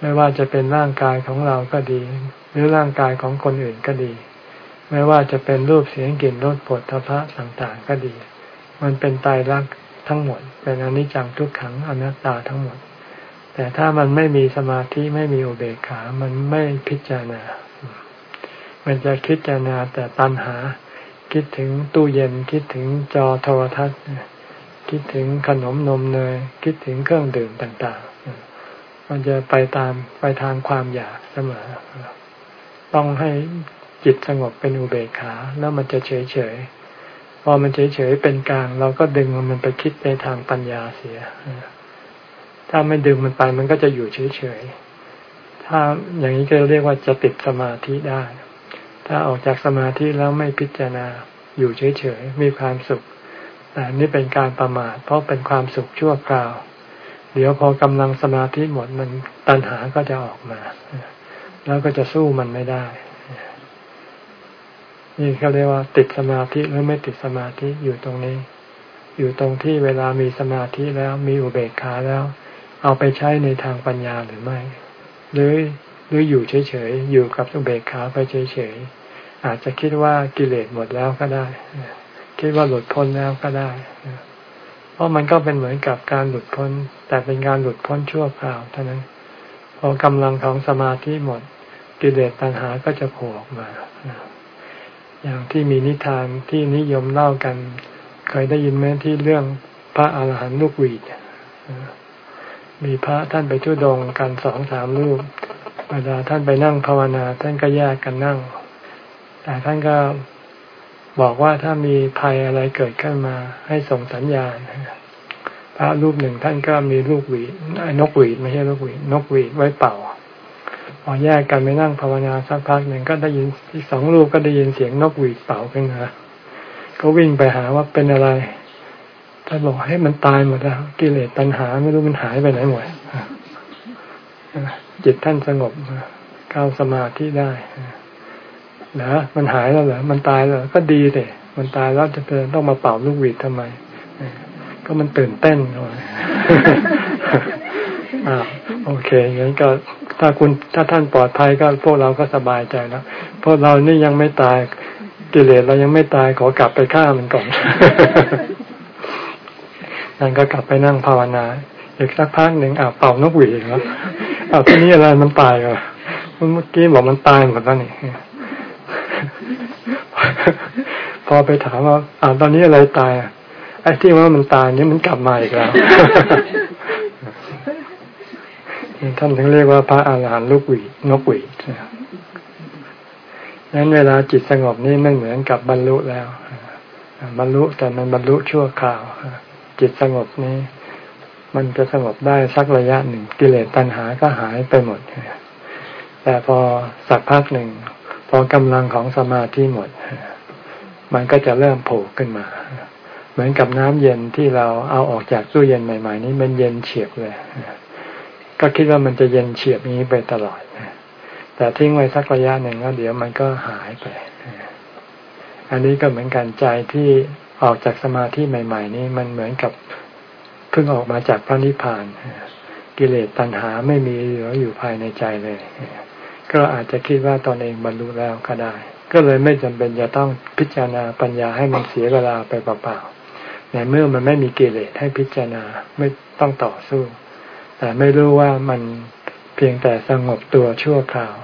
ไม่ว่าจะเป็นร่างกายของเราก็ดี หรือร่างกายของคนอื่นก็ดี ไม่ว่าจะเป็นรูปเสียงกลิ่นรสผลทพะต่างๆก็ดี มันเป็นตายรักทั้งหมด เป็นอนิจจังทุกขังอนัตตาทั้งหมด แต่ถ้ามันไม่มีสมาธิไม่มีอุเบกขา มันไม่พิจารณา มันจะคิดจารณาแต่ตัณหา คิดถึงตู้เย็นคิดถึงจอโทรทัศน์ คิดถึงขนมนมเนยคิดถึงเครื่องดื่มต่างๆ มันจะไปตามไปทางความอยากเสมอ ต้องให้จิตสงบเป็นอุเบกขาแล้วมันจะเฉยเฉยพอมันเฉยๆเป็นกลางเราก็ดึงมันไปคิดในทางปัญญาเสีย ถ้าไม่ดึงมันไปมันก็จะอยู่เฉยๆถ้าอย่างนี้ก็เรียกว่าจะติดสมาธิได้ ถ้าออกจากสมาธิแล้วไม่พิจารณาอยู่เฉยๆ มีความสุข แต่นี่เป็นการประมาท เพราะเป็นความสุขชั่วคราว เดี๋ยวพอกำลังสมาธิหมดมันตัณหาก็จะออกมา แล้วก็จะสู้มันไม่ได้ นี่เขาเรียกว่า ติดสมาธิหรือไม่ติดสมาธิอยู่ตรงนี้ อยู่ตรงที่เวลามีสมาธิแล้วมีอุเบกขาแล้ว เอาไปใช้ในทางปัญญาหรือไม่ หรือหรืออยู่เฉยๆอยู่กับอุเบกขาไปเฉยๆอาจจะคิดว่ากิเลสหมดแล้วก็ได้ คิดว่าหลุดพ้นแล้วก็ได้ เพราะมันก็เป็นเหมือนกับการหลุดพ้น แต่เป็นการหลุดพ้นชั่วคราวเท่านั้น พอกำลังของสมาธิหมดกิเลสตัณหาก็จะโผล่ออกมา อย่างที่มีนิทานที่นิยมเล่ากัน เคยได้ยินไหมที่เรื่องพระอาหารหันต์ลูกวีดมีพระท่านไปทุดงกันสองสามรูปเวลาท่านไปนั่งภาวนา ท่านก็แยกกันนั่ง แต่ท่านก็ บอกว่าถ้ามีภัยอะไรเกิดขึ้นมาให้ส่งสัญญาณพระรูปหนึ่งท่านก็มีลูกหวีดนกหวีดไม่ใช่ลูกหวีดนกหวีดไว้เป่าพอแยกกันไปนั่งภาวนาสักพักหนึ่งก็ได้ยินอีกสองลูกก็ได้ยินเสียงนกหวีดเป่าขึ้นมาก็วิ่งไปหาว่าเป็นอะไรท่านบอกให้มันตายหมดแล้วกิเลสตัณหาไม่รู้มันหายไปไหนหมดจิตท่านสงบเข้าสมาธิได้ เหรอมันหายแล้วเหรอมันตายแล้วก็ดีเลยมันตายแล้วจะเป็นต้องมาเป่าลูกหวีดทำไมก็มันตื่นเต้นหน่อยอ่าโอเคงั้นก็ถ้าคุณถ้าท่านปลอดภัยก็พวกเราก็สบายใจแล้วพวกเรานี่ยังไม่ตายกิเลสเรายังไม่ตายขอกลับไปฆ่ามันก่อนนั่นก็กลับไปนั่งภาวนาอีกสักพักหนึ่งอ่าเป่านกหวีดแล้วอ่าทีนี้อะไรมันตายเหรอเมื่อกี้บอกมันตายหมดแล้วนี่ พอไปถามว่าอ่าตอนนี้อะไรตายอะไอ้ที่ว่ามันตายนี่มันกลับมาอีกแล้วท่านถึงเรียกว่าพระอาหารหันต์ลูกหวีนกหวีดนั้นเวลาจิตสงบนี่ไม่เหมือนกับบรรลุแล้วบรรลุแต่มันบรรลุชั่วคราวจิตสงบนี้ มันจะสงบได้สักระยะหนึ่งกิเลสตัณหาก็หายไปหมดแต่พอสักพักหนึ่ง อกำลังของสมาธิหมด มันก็จะเริ่มโผล่ขึ้นมา เหมือนกับน้ำเย็นที่เราเอาออกจากตู้เย็นใหม่ ๆ นี้มันเย็นเฉียบเลย ก็คิดว่ามันจะเย็นเฉียบนี้ไปตลอดแต่ทิ้งไว้สักระยะหนึ่งแล้วเดี๋ยวมันก็หายไป อันนี้ก็เหมือนกันใจที่ออกจากสมาธิใหม่ ๆ นี่มันเหมือนกับเพิ่งออกมาจากพระนิพพานกิเลสตัณหาไม่มีเหลืออยู่ภายในใจเลย ก็อาจจะคิดว่าตอนเองบรรลุแล้วก็ได้ ก็เลยไม่จำเป็นจะต้องพิจารณาปัญญาให้มันเสียเวลาไปเปล่าๆในเมื่อมันไม่มีกิเลสให้พิจารณาไม่ต้องต่อสู้ แต่ไม่รู้ว่ามันเพียงแต่สงบตัวชั่วคราว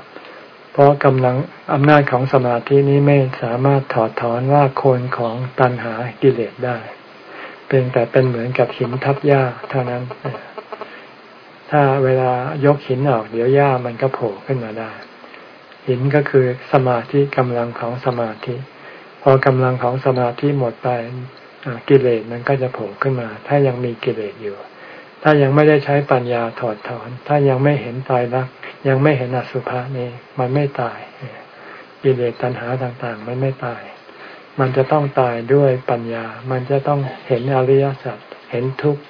เพราะกำลังอำนาจของสมาธินี้ไม่สามารถถอดถอนว่าโคนของตัณหากิเลสได้ เพียงแต่เป็นเหมือนกับหินทับหญ้าเท่านั้น ถ้าเวลายกหินออกเดี๋ยวหญ้ามันก็โผล่ขึ้นมาได้ หินก็คือสมาธิกำลังของสมาธิ พอกำลังของสมาธิหมดไปกิเลสมันก็จะโผล่ขึ้นมา ถ้ายังมีกิเลสอยู่ ถ้ายังไม่ได้ใช้ปัญญาถอดถอน ถ้ายังไม่เห็นตายรัก ยังไม่เห็นอสุภะนี่มันไม่ตายกิเลสตัณหาต่างๆ มันไม่ตาย มันจะต้องตายด้วยปัญญา มันจะต้องเห็นอริยสัจเห็นทุกข์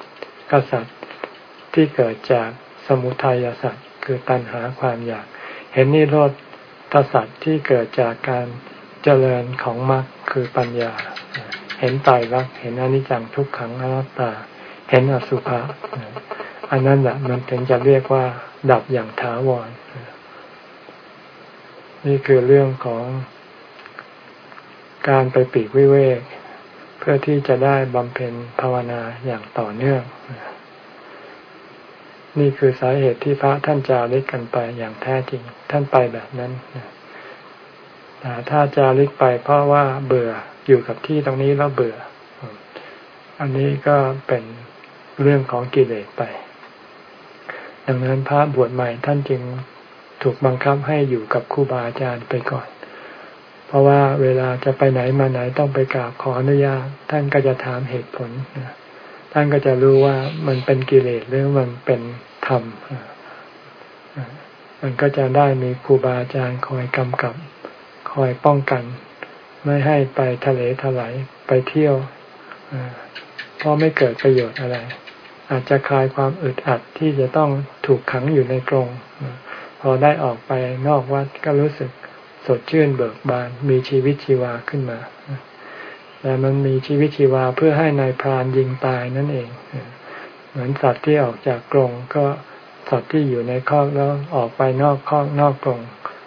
กษัตริย์ ที่เกิดจากสมุทัยสัจคือตัณหาความอยาก เห็นนิโรธสัจที่เกิดจากการเจริญของมรรคคือปัญญา เห็นไตายรักษณ์เห็นอนิจจังทุกขังอนัตตา เห็นอสุภะอันนั้นแหละมันถึงจะเรียกว่า ดับอย่างถาวร นี่คือเรื่องของการไปปีกวิเวก เพื่อที่จะได้บำเพ็ญภาวนาอย่างต่อเนื่อง นี่คือสาเหตุที่พระท่านจาริกกันไปอย่างแท้จริง ท่านไปแบบนั้นแต่ถ้าจาริกไปเพราะว่าเบื่ออยู่กับที่ตรงนี้แล้วเบื่อ อันนี้ก็เป็นเรื่องของกิเลสไป ดังนั้นพระบวชใหม่ท่านจึงถูกบังคับให้อยู่กับครูบาอาจารย์ไปก่อน เพราะว่าเวลาจะไปไหนมาไหนต้องไปกราบขออนุญาตท่านก็จะถามเหตุผล ท่านก็จะรู้ว่ามันเป็นกิเลสหรือมันเป็นธรรม มันก็จะได้มีครูบาอาจารย์คอยกำกับ คอยป้องกัน ไม่ให้ไปทะเลถลายไปเที่ยวเพราะไม่เกิดประโยชน์อะไร อาจจะคลายความอึดอัดที่จะต้องถูกขังอยู่ในกรงพอได้ออกไปนอกวัดก็รู้สึกสดชื่นเบิกบานมีชีวิตชีวาขึ้นมา แต่มันมีชีวิตชีวาเพื่อให้นายพรานยิงตายนั่นเอง เหมือนสัตว์ที่ออกจากกรงก็สัตว์ที่อยู่ในคอกแล้วออกไปนอกคอกนอกกรง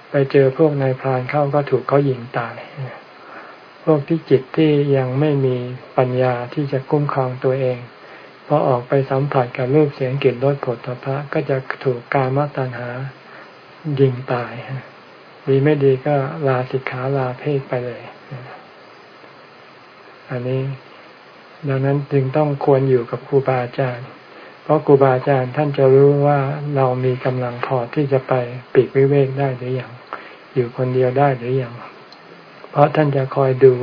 ไปเจอพวกนายพรานเข้าก็ถูกเขายิงตาย พวกที่จิตที่ยังไม่มีปัญญาที่จะคุ้มครองตัวเองพอออกไปสัมผัสกับรูปเสียงกลิ่นรสผลตภะก็จะถูกกามตัณหายิงตายดีไม่ดีก็ลาสิกขาลาเพศไปเลย อันนี้ ดังนั้นจึงต้องควรอยู่กับครูบาอาจารย์ เพราะครูบาอาจารย์ท่านจะรู้ว่าเรามีกำลังพอที่จะไปปีกวิเวกได้หรืออยังอยู่คนเดียวได้หรืออยังเพราะท่านจะคอยดู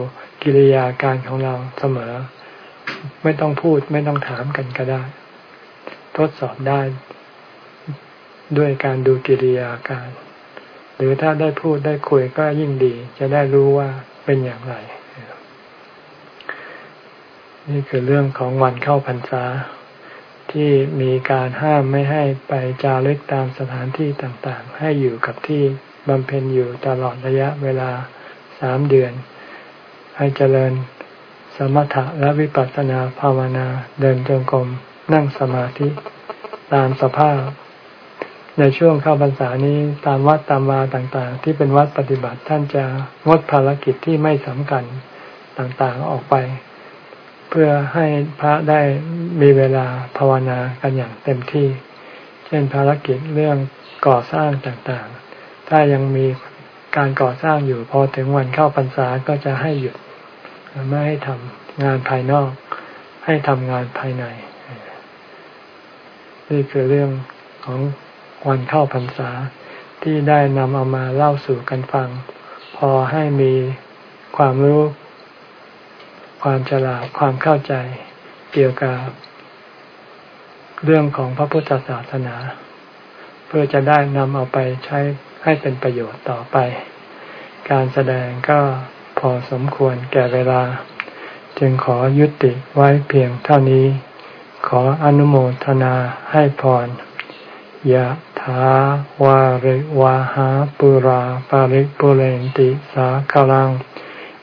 กิริยาการของเราเสมอ ไม่ต้องพูดไม่ต้องถามกันก็ได้ ทดสอบได้ด้วยการดูกิริยาการ หรือถ้าได้พูดได้คุยก็ยิ่งดี จะได้รู้ว่าเป็นอย่างไร นี่คือเรื่องของวันเข้าพรรษา ที่มีการห้ามไม่ให้ไปจาริกตามสถานที่ต่างๆ ให้อยู่กับที่บำเพ็ญอยู่ตลอดระยะเวลาสามเดือน ให้เจริญสมถะและวิปัสสนาภาวนาเดินจงกรมนั่งสมาธิตามสภาพ ในช่วงเข้าพรรษานี้ตามวัดตามวาต่างๆ ที่เป็นวัดปฏิบัติท่านจะงดภารกิจที่ไม่สำคัญต่างๆออกไป เพื่อให้พระได้มีเวลาภาวนากันอย่างเต็มที่ เช่นภารกิจเรื่องก่อสร้างต่างๆ ถ้ายังมีการก่อสร้างอยู่พอถึงวันเข้าพรรษาก็จะให้หยุด ไม่ให้ทำงานภายนอก ให้ทำงานภายใน นี่คือเรื่องของวันเข้าพรรษาที่ได้นำเอามาเล่าสู่กันฟัง พอให้มีความรู้ ความฉลาดความเข้าใจเกี่ยวกับเรื่องของพระพุทธศาสนา เพื่อจะได้นำเอาไปใช้ให้เป็นประโยชน์ต่อไป การแสดงก็พอสมควรแก่เวลา จึงขอยุติไว้เพียงเท่านี้ ขออนุโมทนาให้พรยะถาวาริวาหาปุราปาริปุเรนติสาคลัง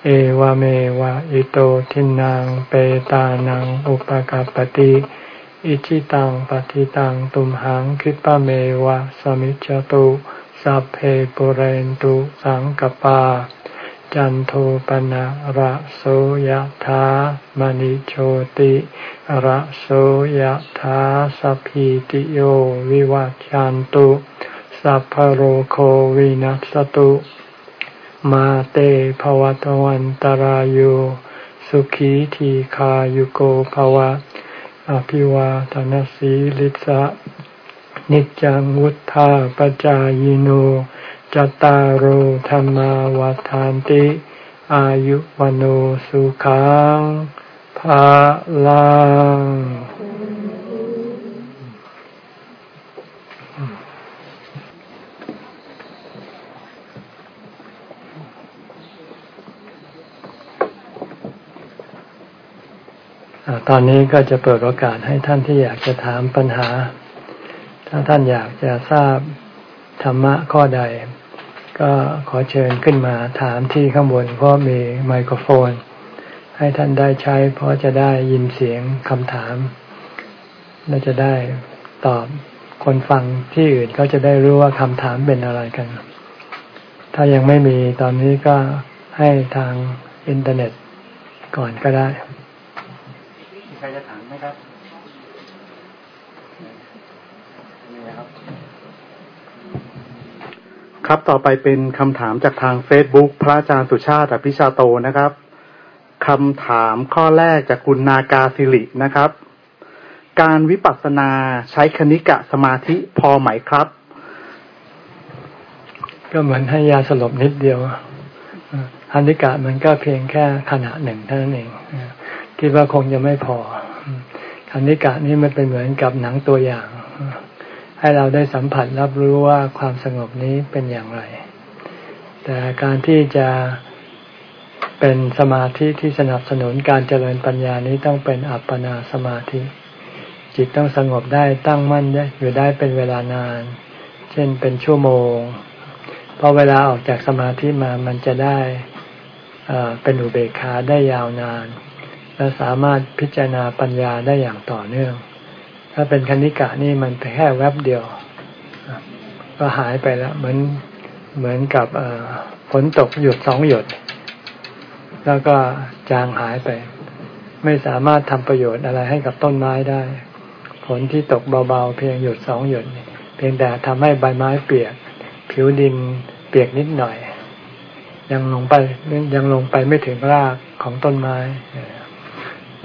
เอวเมวะอิโตทินังเปตานังอุปกาปติอิจิตังปฏิตังตุมหังคิปะเมวะสมิจจตุสัพเพปุเรนตุสังกปา จันโทปนะระโสยธามณิโชติระโสยธาสัพพิติโยวิวัจจันตุสัพพโรโควินัสตุ มาเตภวตวันตารโยสุขีทีขายุโกภวะ อภิวาทนสีลิสะนิจังวุธาปจายโนจตารโหธรรมาวาทานติ อายุวโนสุขังภาลัง ตอนนี้ก็จะเปิดโอกาสให้ท่านที่อยากจะถามปัญหา ถ้าท่านอยากจะทราบธรรมะข้อใด ก็ขอเชิญขึ้นมาถามที่ข้างบนเพราะมีไมโครโฟน ให้ท่านได้ใช้ เพราะจะได้ยินเสียงคำถาม และจะได้ตอบคนฟังที่อื่นก็จะได้รู้ว่าคำถามเป็นอะไรกัน ถ้ายังไม่มีตอนนี้ก็ให้ทางอินเทอร์เน็ตก่อนก็ได้
ใครจะถามไหมครับ ครับต่อไปเป็นคำถามจากทางเฟซบุ๊กพระอาจารย์สุชาติอภิชาโตนะครับคำถามข้อแรกจากคุณนากาสิรินะครับ การวิปัสสนาใช้คณิกะสมาธิพอไหมครับ
ก็เหมือนให้ยาสลบนิดเดียวคณิกะมันก็เพียงแค่ขณะหนึ่งเท่านั้นเอง คิดว่าคงจะไม่พอคณิกะนี้มันเป็นเหมือนกับหนังตัวอย่าง ให้เราได้สัมผัสรับรู้ว่าความสงบนี้เป็นอย่างไร แต่การที่จะเป็นสมาธิที่สนับสนุนการเจริญปัญญานี้ต้องเป็นอัปปนาสมาธิ จิตต้องสงบได้ตั้งมั่นได้อยู่ได้เป็นเวลานาน เช่นเป็นชั่วโมงพอเวลาออกจากสมาธิมามันจะได้เป็นอุเบกขาได้ยาวนาน และสามารถพิจารณาปัญญาได้อย่างต่อเนื่อง ถ้าเป็นคณิกะนี่มันแค่แวบเดียว ก็หายไปแล้วเหมือนเหมือนกับฝนตกหยดสองหยด แล้วก็จางหายไป ไม่สามารถทำประโยชน์อะไรให้กับต้นไม้ได้ ฝนที่ตกเบาๆ เพียงหยดสองหยด เพียงแต่ทำให้ใบไม้เปียก ผิวดินเปียกนิดหน่อย ยังลงไปยังลงไปไม่ถึงรากของต้นไม้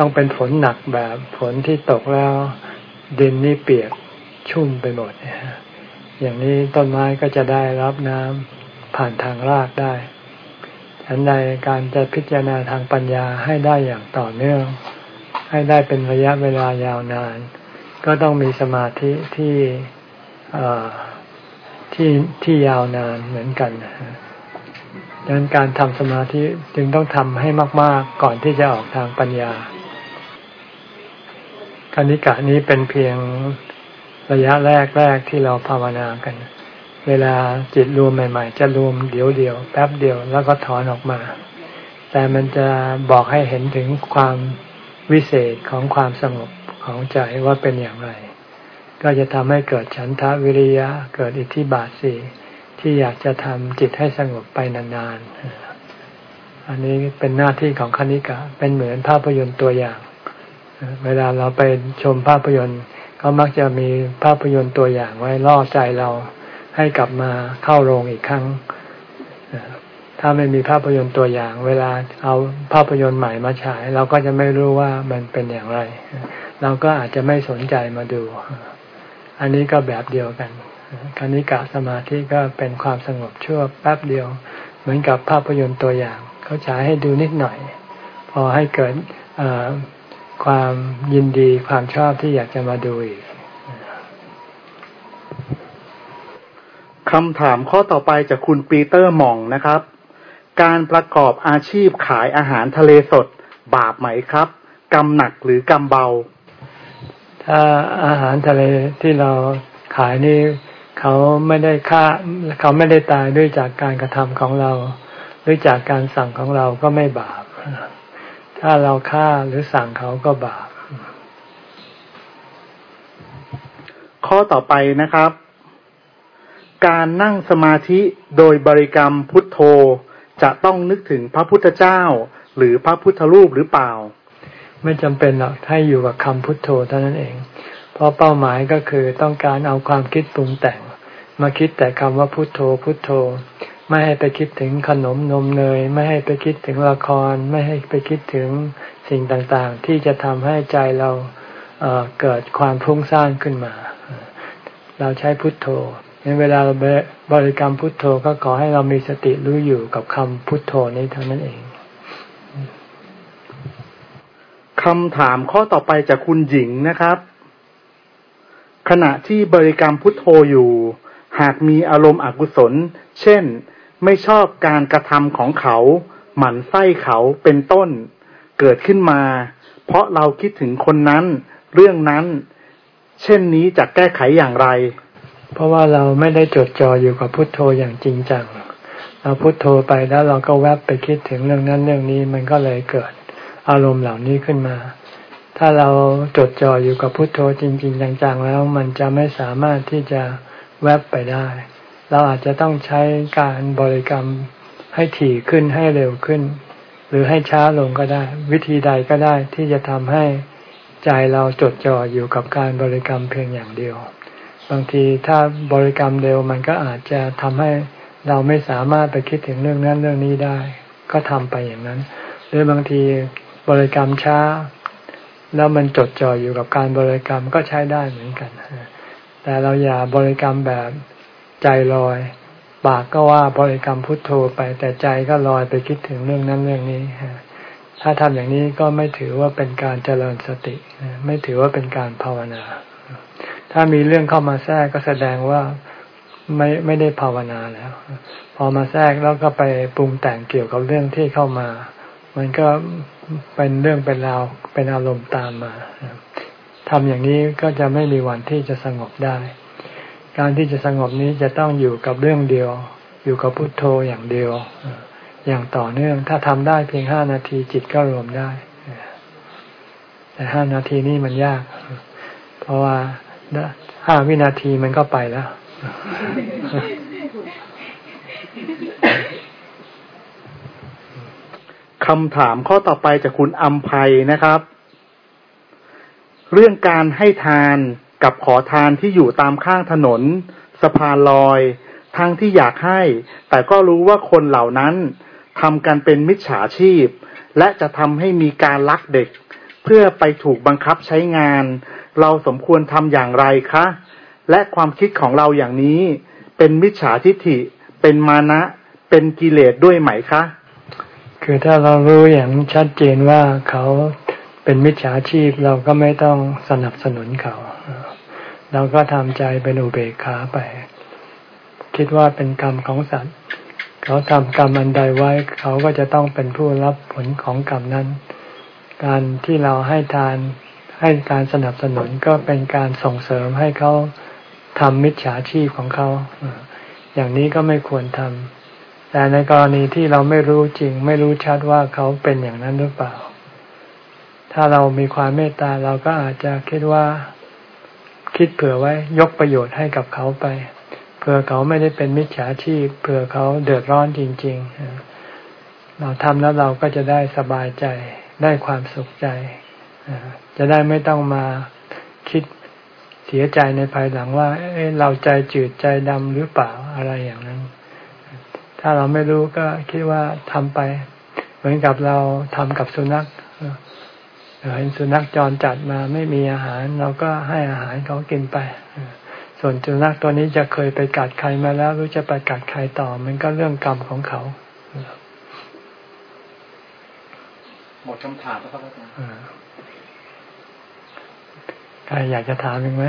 ต้องเป็นฝนหนักแบบฝนที่ตกแล้ว ดินนี่เปียกชุ่มไปหมดอย่างนี้ต้นไม้ก็จะได้รับน้ำผ่านทางรากได้ฉันใดการจะพิจารณาทางปัญญาให้ได้อย่างต่อเนื่อง ให้ได้เป็นระยะเวลายาวนาน ก็ต้องมีสมาธิที่ที่ที่ยาวนานเหมือนกันดังนั้นการทำสมาธิจึงต้องทำให้มาก ๆ ก่อนที่จะออกทางปัญญา คณิกะนี้เป็นเพียงระยะแรกแรกที่เราภาวนากัน เวลาจิตรวมใหม่ ๆ จะรวมเดียวเดียวแป๊บเดียวแล้วก็ถอนออกมา แต่มันจะบอกให้เห็นถึงความวิเศษของความสงบของใจว่าเป็นอย่างไร ก็จะทำให้เกิดฉันทะวิริยะเกิดอิทธิบาทสี่ที่อยากจะทำจิตให้สงบไปนานๆอันนี้เป็นหน้าที่ของคณิกะ เป็นเหมือนภาพยนตร์ตัวอย่าง เวลาเราไปชมภาพยนตร์เขามักจะมีภาพยนตร์ตัวอย่างไว้ล่อใจเราให้กลับมาเข้าโรงอีกครั้ง ถ้าไม่มีภาพยนตร์ตัวอย่าง เวลาเอาภาพยนตร์ใหม่มาฉาย เราก็จะไม่รู้ว่ามันเป็นอย่างไร เราก็อาจจะไม่สนใจมาดู อันนี้ก็แบบเดียวกันคณิกะสมาธิก็เป็นความสงบชั่วแป๊บเดียว เหมือนกับภาพยนตร์ตัวอย่าง เขาฉายให้ดูนิดหน่อย พอให้เกิด ความยินดีความชอบที่อยากจะมาดูอีก
คำถามข้อต่อไปจากคุณปีเตอร์หม่องนะครับ การประกอบอาชีพขายอาหารทะเลสดบาปไหมครับกรรมหนักหรือกรรมเบา
ถ้าอาหารทะเลที่เราขายนี่เขาไม่ได้ฆ่าเขาไม่ได้ตายด้วยจากการกระทำของเราหรือจากการสั่งของเราก็ไม่บาป ถ้าเราฆ่าหรือสั่งเขาก็บาป
ข้อต่อไปนะครับ การนั่งสมาธิโดยบริกรรมพุทโธจะต้องนึกถึงพระพุทธเจ้า หรือพระพุทธรูปหรือเปล่า
ไม่จำเป็นหรอกให้อยู่กับคำพุทโธเท่านั้นเอง เพราะเป้าหมายก็คือต้องการเอาความคิดปรุงแต่ง มาคิดแต่คำว่าพุทโธพุทโธ ไม่ให้ไปคิดถึงขนมนมเนย ไม่ให้ไปคิดถึงละคร ไม่ให้ไปคิดถึงสิ่งต่างๆ ที่จะทำให้ใจเราเเกิดความพุ่งสร้างขึ้นมา เราใช้พุทโธในเวลาเราบริกรรมพุทโธก็ขอให้เรามีสติรู้อยู่กับคำพุทโธนี้เท่านั้นเอง
คำถามข้อต่อไปจากคุณหญิงนะครับ ขณะที่บริกรรมพุทโธอยู่ หากมีอารมณ์อกุศล เช่น ไม่ชอบการกระทำของเขา หมั่นไส้เขาเป็นต้น เกิดขึ้นมา เพราะเราคิดถึงคนนั้น เรื่องนั้น เช่นนี้จะแก้ไขอย่างไร
เพราะว่าเราไม่ได้จดจ่ออยู่กับพุทโธอย่างจริงจังเราพุทโธไปแล้วเราก็แวบไปคิดถึงเรื่องนั้นเรื่องนี้มันก็เลยเกิดอารมณ์เหล่านี้ขึ้นมา ถ้าเราจดจ่ออยู่กับพุทโธจริง ๆ จังๆแล้ว มันจะไม่สามารถที่จะแวบไปได้ เราอาจจะต้องใช้การบริกรรมให้ถี่ขึ้นให้เร็วขึ้น หรือให้ช้าลงก็ได้ วิธีใดก็ได้ที่จะทำให้ใจเราจดจ่ออยู่กับการบริกรรมเพียงอย่างเดียว บางทีถ้าบริกรรมเร็วมันก็อาจจะทำให้เราไม่สามารถไปคิดถึงเรื่องนั้นเรื่องนี้ได้ ก็ทำไปอย่างนั้น หรือบางทีบริกรรมช้า แล้วมันจดจ่ออยู่กับการบริกรรมก็ใช้ได้เหมือนกัน แต่เราอย่าบริกรรมแบบ ใจลอย ปากก็ว่าบริกรรมพุทโธไป แต่ใจก็ลอยไปคิดถึงเรื่องนั้นเรื่องนี้ถ้าทำอย่างนี้ก็ไม่ถือว่าเป็นการเจริญสติ ไม่ถือว่าเป็นการภาวนา ถ้ามีเรื่องเข้ามาแทรกก็แสดงว่าไม่ไม่ได้ภาวนาแล้ว พอมาแทรกแล้วก็ไปปรุงแต่งเกี่ยวกับเรื่องที่เข้ามา มันก็เป็นเรื่องเป็นราวเป็นอารมณ์ตามมาทำอย่างนี้ก็จะไม่มีวันที่จะสงบได้ การที่จะสงบนี้จะต้องอยู่กับเรื่องเดียว อยู่กับพุทโธอย่างเดียว อย่างต่อเนื่อง ถ้าทำได้เพียงห้านาทีจิตก็รวมได้ แต่ห้านาทีนี่มันยาก เพราะว่าห้าวินาทีมันก็ไปแล้ว
คำถามข้อต่อไปจากคุณอัมภัยนะครับ เรื่องการให้ทาน กับขอทานที่อยู่ตามข้างถนน สะพานลอย ทั้งที่อยากให้ แต่ก็รู้ว่าคนเหล่านั้นทำกันเป็นมิจฉาชีพ และจะทำให้มีการลักเด็ก เพื่อไปถูกบังคับใช้งาน เราสมควรทำอย่างไรคะ และความคิดของเราอย่างนี้ เป็นมิจฉาทิฏฐิ เป็นมานะ เป็นกิเลสด้วยไหมคะ
คือถ้าเรารู้อย่างชัดเจนว่าเขาเป็นมิจฉาชีพเราก็ไม่ต้องสนับสนุนเขา เราก็ทำใจเป็นอุเบกขาไป คิดว่าเป็นกรรมของสัตว์ เขาทำกรรมอันใดไว้ เขาก็จะต้องเป็นผู้รับผลของกรรมนั้น การที่เราให้ทานให้การสนับสนุนก็เป็นการส่งเสริมให้เขาทำมิจฉาชีพของเขา อย่างนี้ก็ไม่ควรทำแต่ในกรณีที่เราไม่รู้จริง ไม่รู้ชัดว่าเขาเป็นอย่างนั้นหรือเปล่า ถ้าเรามีความเมตตาเราก็อาจจะคิดว่า คิดเผื่อไว้ยกประโยชน์ให้กับเขาไป เผื่อเขาไม่ได้เป็นมิจฉาชีพ เผื่อเขาเดือดร้อนจริง ๆ เราทำแล้วเราก็จะได้สบายใจ ได้ความสุขใจ จะได้ไม่ต้องมาคิดเสียใจในภายหลังว่าเเราใจจืดใจดำหรือเปล่าอะไรอย่างนั้น ถ้าเราไม่รู้ก็คิดว่าทำไป เหมือนกับเราทำกับสุนัข เห็นสุนัขจรจัดมาไม่มีอาหาร เราก็ให้อาหารเขากินไป ส่วนสุนัขตัวนี้จะเคยไปกัดใครมาแล้วรู้จะไปกัดใครต่อ มันก็เรื่องกรรมของเขา
หมดคำถามแล้วครับอาจารย์
ใครอยากจะถามอีกไหม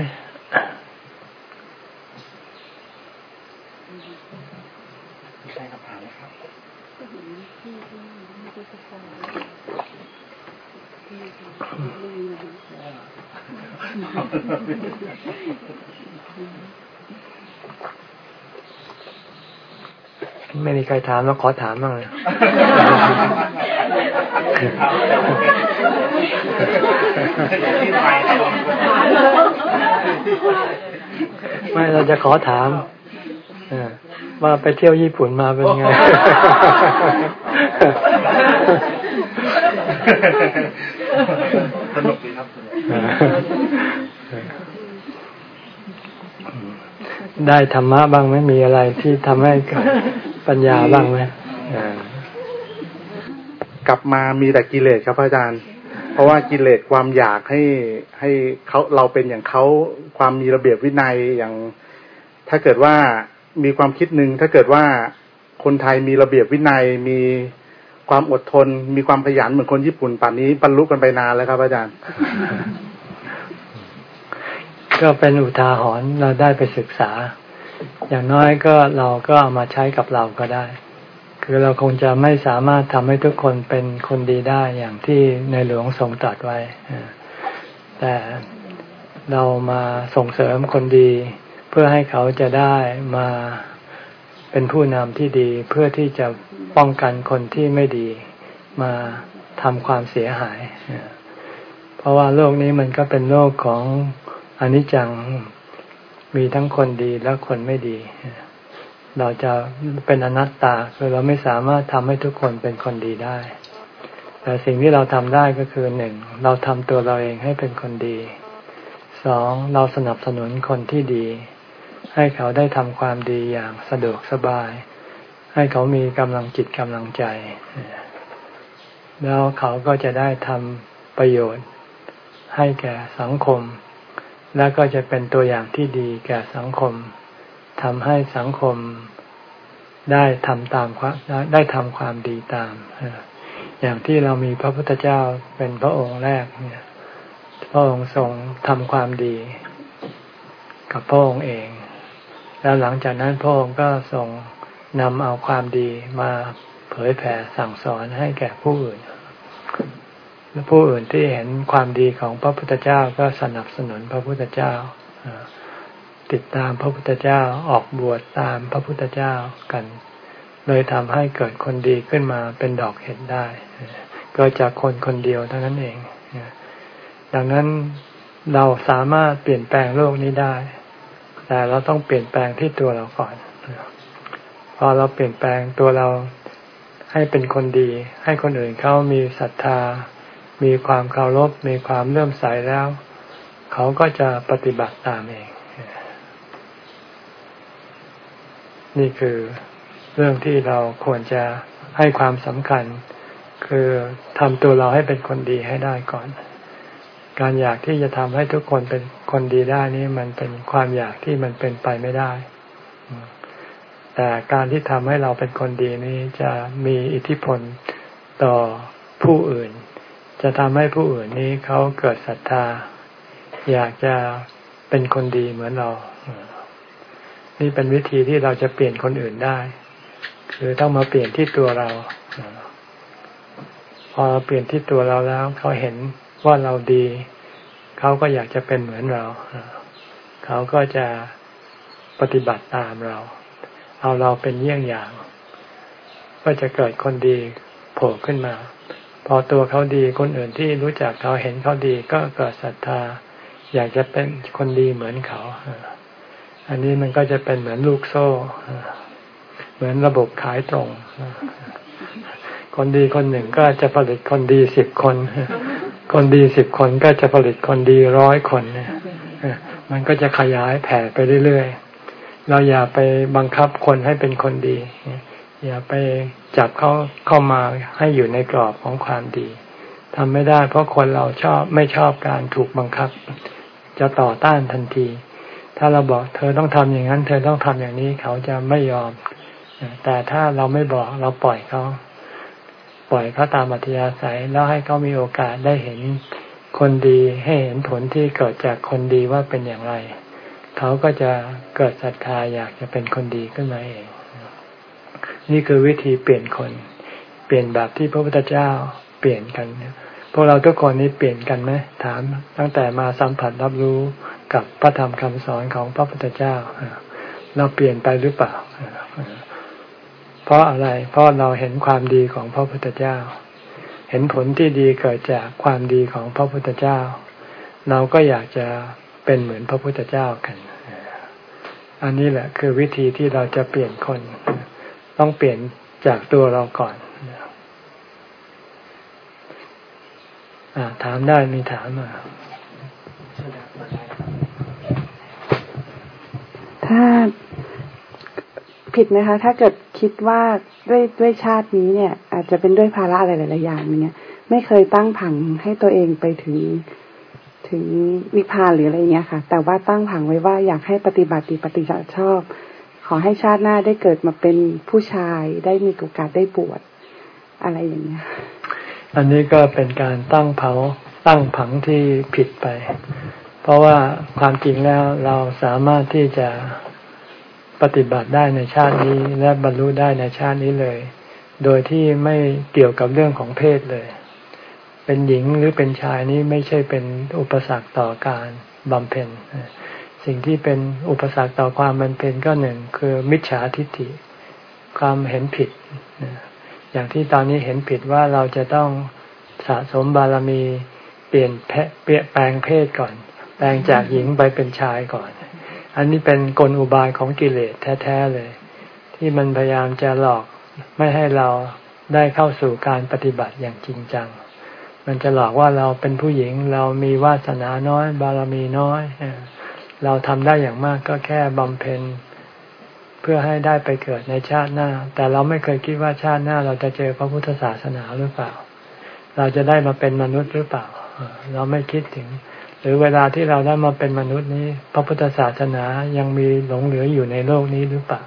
ไม่มีใครถามแล้วขอถามบ้างเลยไม่เราจะขอถามว่าไปเที่ยวญี่ปุ่นมาเป็นไง สนุกดีครับ ได้ธรรมะบ้างไหมมีอะไรที่ทำให้เกิดปัญญาบ้างไหม
กลับมามีแต่กิเลสครับอาจารย์ เพราะว่ากิเลสความอยากให้ให้เขาเราเป็นอย่างเขาความมีระเบียบวินัยอย่าง ถ้าเกิดว่ามีความคิดหนึ่งถ้าเกิดว่าคนไทยมีระเบียบวินัยมีความอดทน มีความขยันเหมือนคนญี่ปุ่นป่านนี้บรรลุกันไปนานแล้วครับอาจารย์
ก็เป็นอุทาหรณ์เราได้ไปศึกษา อย่างน้อยก็เราก็เอามาใช้กับเราก็ได้ คือเราคงจะไม่สามารถทำให้ทุกคนเป็นคนดีได้อย่างที่ในหลวงทรงตรัสไว้ แต่เรามาส่งเสริมคนดี เพื่อให้เขาจะได้มาเป็นผู้นำที่ดีเพื่อที่จะป้องกันคนที่ไม่ดีมาทำความเสียหาย เพราะว่าโลกนี้มันก็เป็นโลกของ อนิจจังมีทั้งคนดีและคนไม่ดี เราจะเป็นอนัตตาคือเราไม่สามารถทำให้ทุกคนเป็นคนดีได้ แต่สิ่งที่เราทำได้ก็คือหนึ่งเราทำตัวเราเองให้เป็นคนดีสองเราสนับสนุนคนที่ดี ให้เขาได้ทำความดีอย่างสะดวกสบาย ให้เขามีกำลังจิตกำลังใจ แล้วเขาก็จะได้ทำประโยชน์ให้แก่สังคม แล้วก็จะเป็นตัวอย่างที่ดีแก่สังคมทำให้สังคมได้ทำตามได้ทำความดีตาม อย่างที่เรามีพระพุทธเจ้าเป็นพระองค์แรกเนี่ย พระองค์ทรงทำความดี กับพระองค์เอง แล้วหลังจากนั้นพระองค์ก็ทรงนำเอาความดีมาเผยแผ่สั่งสอนให้แก่ผู้อื่น ผู้อื่นที่เห็นความดีของพระพุทธเจ้าก็สนับสนุนพระพุทธเจ้า ติดตามพระพุทธเจ้าออกบวชตามพระพุทธเจ้ากัน เลยทำให้เกิดคนดีขึ้นมาเป็นดอกเห็ดได้ ก็จากคนคนเดียวเท่านั้นเอง ดังนั้นเราสามารถเปลี่ยนแปลงโลกนี้ได้ แต่เราต้องเปลี่ยนแปลงที่ตัวเราก่อน พอเราเปลี่ยนแปลงตัวเราให้เป็นคนดี ให้คนอื่นเขามีศรัทธา มีความเคารพมีความเลื่อมใสแล้ว เขาก็จะปฏิบัติตามเอง นี่คือเรื่องที่เราควรจะให้ความสำคัญ คือทำตัวเราให้เป็นคนดีให้ได้ก่อน การอยากที่จะทำให้ทุกคนเป็นคนดีได้นี่มันเป็นความอยากที่มันเป็นไปไม่ได้ แต่การที่ทำให้เราเป็นคนดีนี้จะมีอิทธิพลต่อผู้อื่น จะทำให้ผู้อื่นนี้เขาเกิดศรัทธา อยากจะเป็นคนดีเหมือนเรา นี่เป็นวิธีที่เราจะเปลี่ยนคนอื่นได้ คือต้องมาเปลี่ยนที่ตัวเรา พอเปลี่ยนที่ตัวเราแล้วเขาเห็นว่าเราดี เขาก็อยากจะเป็นเหมือนเรา เขาก็จะปฏิบัติตามเรา เอาเราเป็นเยี่ยงอย่าง ก็จะเกิดคนดีโผล่ขึ้นมา พอตัวเขาดีคนอื่นที่รู้จักเขาเห็นเขาดีก็เกิดศรัทธา อยากจะเป็นคนดีเหมือนเขา อันนี้มันก็จะเป็นเหมือนลูกโซ่ เหมือนระบบขายตรง คนดีคนหนึ่งก็จะผลิตคนดีสิบคน คนดีสิบคนก็จะผลิตคนดีร้อยคนเนี่ยมันก็จะขยายแผ่ไปเรื่อยๆ เราอย่าไปบังคับคนให้เป็นคนดี อย่าไปจับเขาเข้ามาให้อยู่ในกรอบของความดีทำไม่ได้ เพราะคนเราชอบไม่ชอบการถูกบังคับ จะต่อต้านทันที ถ้าเราบอกเธอต้องทำอย่างนั้น เธอต้องทำอย่างนี้เขาจะไม่ยอม แต่ถ้าเราไม่บอกเราปล่อยเขาปล่อยเขาตามอัธยาศัยแล้วให้เขามีโอกาสได้เห็นคนดีให้เห็นผลที่เกิดจากคนดีว่าเป็นอย่างไร เขาก็จะเกิดศรัทธาอยากจะเป็นคนดีขึ้นมาเอง นี่คือวิธีเปลี่ยนคน เปลี่ยนแบบที่พระพุทธเจ้าเปลี่ยนกันพวกเราทุกคนนี้เปลี่ยนกันไหมถามตั้งแต่มาสัมผัสรับรู้กับพระธรรมคำสอนของพระพุทธเจ้า เราเปลี่ยนไปหรือเปล่า เพราะอะไร เพราะเราเห็นความดีของพระพุทธเจ้า เห็นผลที่ดีเกิดจากความดีของพระพุทธเจ้า เราก็อยากจะเป็นเหมือนพระพุทธเจ้ากัน อันนี้แหละคือวิธีที่เราจะเปลี่ยนคน ต้องเปลี่ยนจากตัวเราก่อนอถามได้มีถามมา
ถ้าผิดไหมคะ ถ้าเกิดคิดว่าด้วยด้วยชาตินี้เนี่ย อาจจะเป็นด้วยภาระอะไรหลายๆอย่างเนี่ยไม่เคยตั้งผังให้ตัวเองไปถึงถึงวิพาหรืออะไรเงี้ยค่ะ แต่ว่าตั้งผังไว้ว่าอยากให้ปฏิบัติปฏิบัติชอบ ขอให้ชาติหน้าได้เกิดมาเป็นผู้ชายได้มีโอกาสได้บวชอะไรอย่างเงี้ย
อันนี้ก็เป็นการตั้งเผาตั้งผังที่ผิดไป เพราะว่าความจริงแล้วเราสามารถที่จะปฏิบัติได้ในชาตินี้และบรรลุได้ในชาตินี้เลย โดยที่ไม่เกี่ยวกับเรื่องของเพศเลย เป็นหญิงหรือเป็นชายนี้ไม่ใช่เป็นอุปสรรคต่อการบำเพ็ญ สิ่งที่เป็นอุปสรรคต่อความบำเพ็ญก็หนึ่งคือมิจฉาทิฏฐิ ความเห็นผิด อย่างที่ตอนนี้เห็นผิดว่าเราจะต้องสะสมบารมีเปลี่ยนเปลี่ยนแปลงเพศก่อน แปลงจากหญิงไปเป็นชายก่อน อันนี้เป็นกลอุบายของกิเลสแท้ๆเลย ที่มันพยายามจะหลอกไม่ให้เราได้เข้าสู่การปฏิบัติอย่างจริงจัง มันจะหลอกว่าเราเป็นผู้หญิงเรามีวาสนาน้อย บารมีน้อย เราทำได้อย่างมากก็แค่บำเพ็ญเพื่อให้ได้ไปเกิดในชาติหน้า แต่เราไม่เคยคิดว่าชาติหน้า เราจะเจอพระพุทธศาสนาหรือเปล่า เราจะได้มาเป็นมนุษย์หรือเปล่า เราไม่คิดถึง หรือเวลาที่เราได้มาเป็นมนุษย์นี้ พระพุทธศาสนายังมีหลงเหลืออยู่ในโลกนี้หรือเปล่า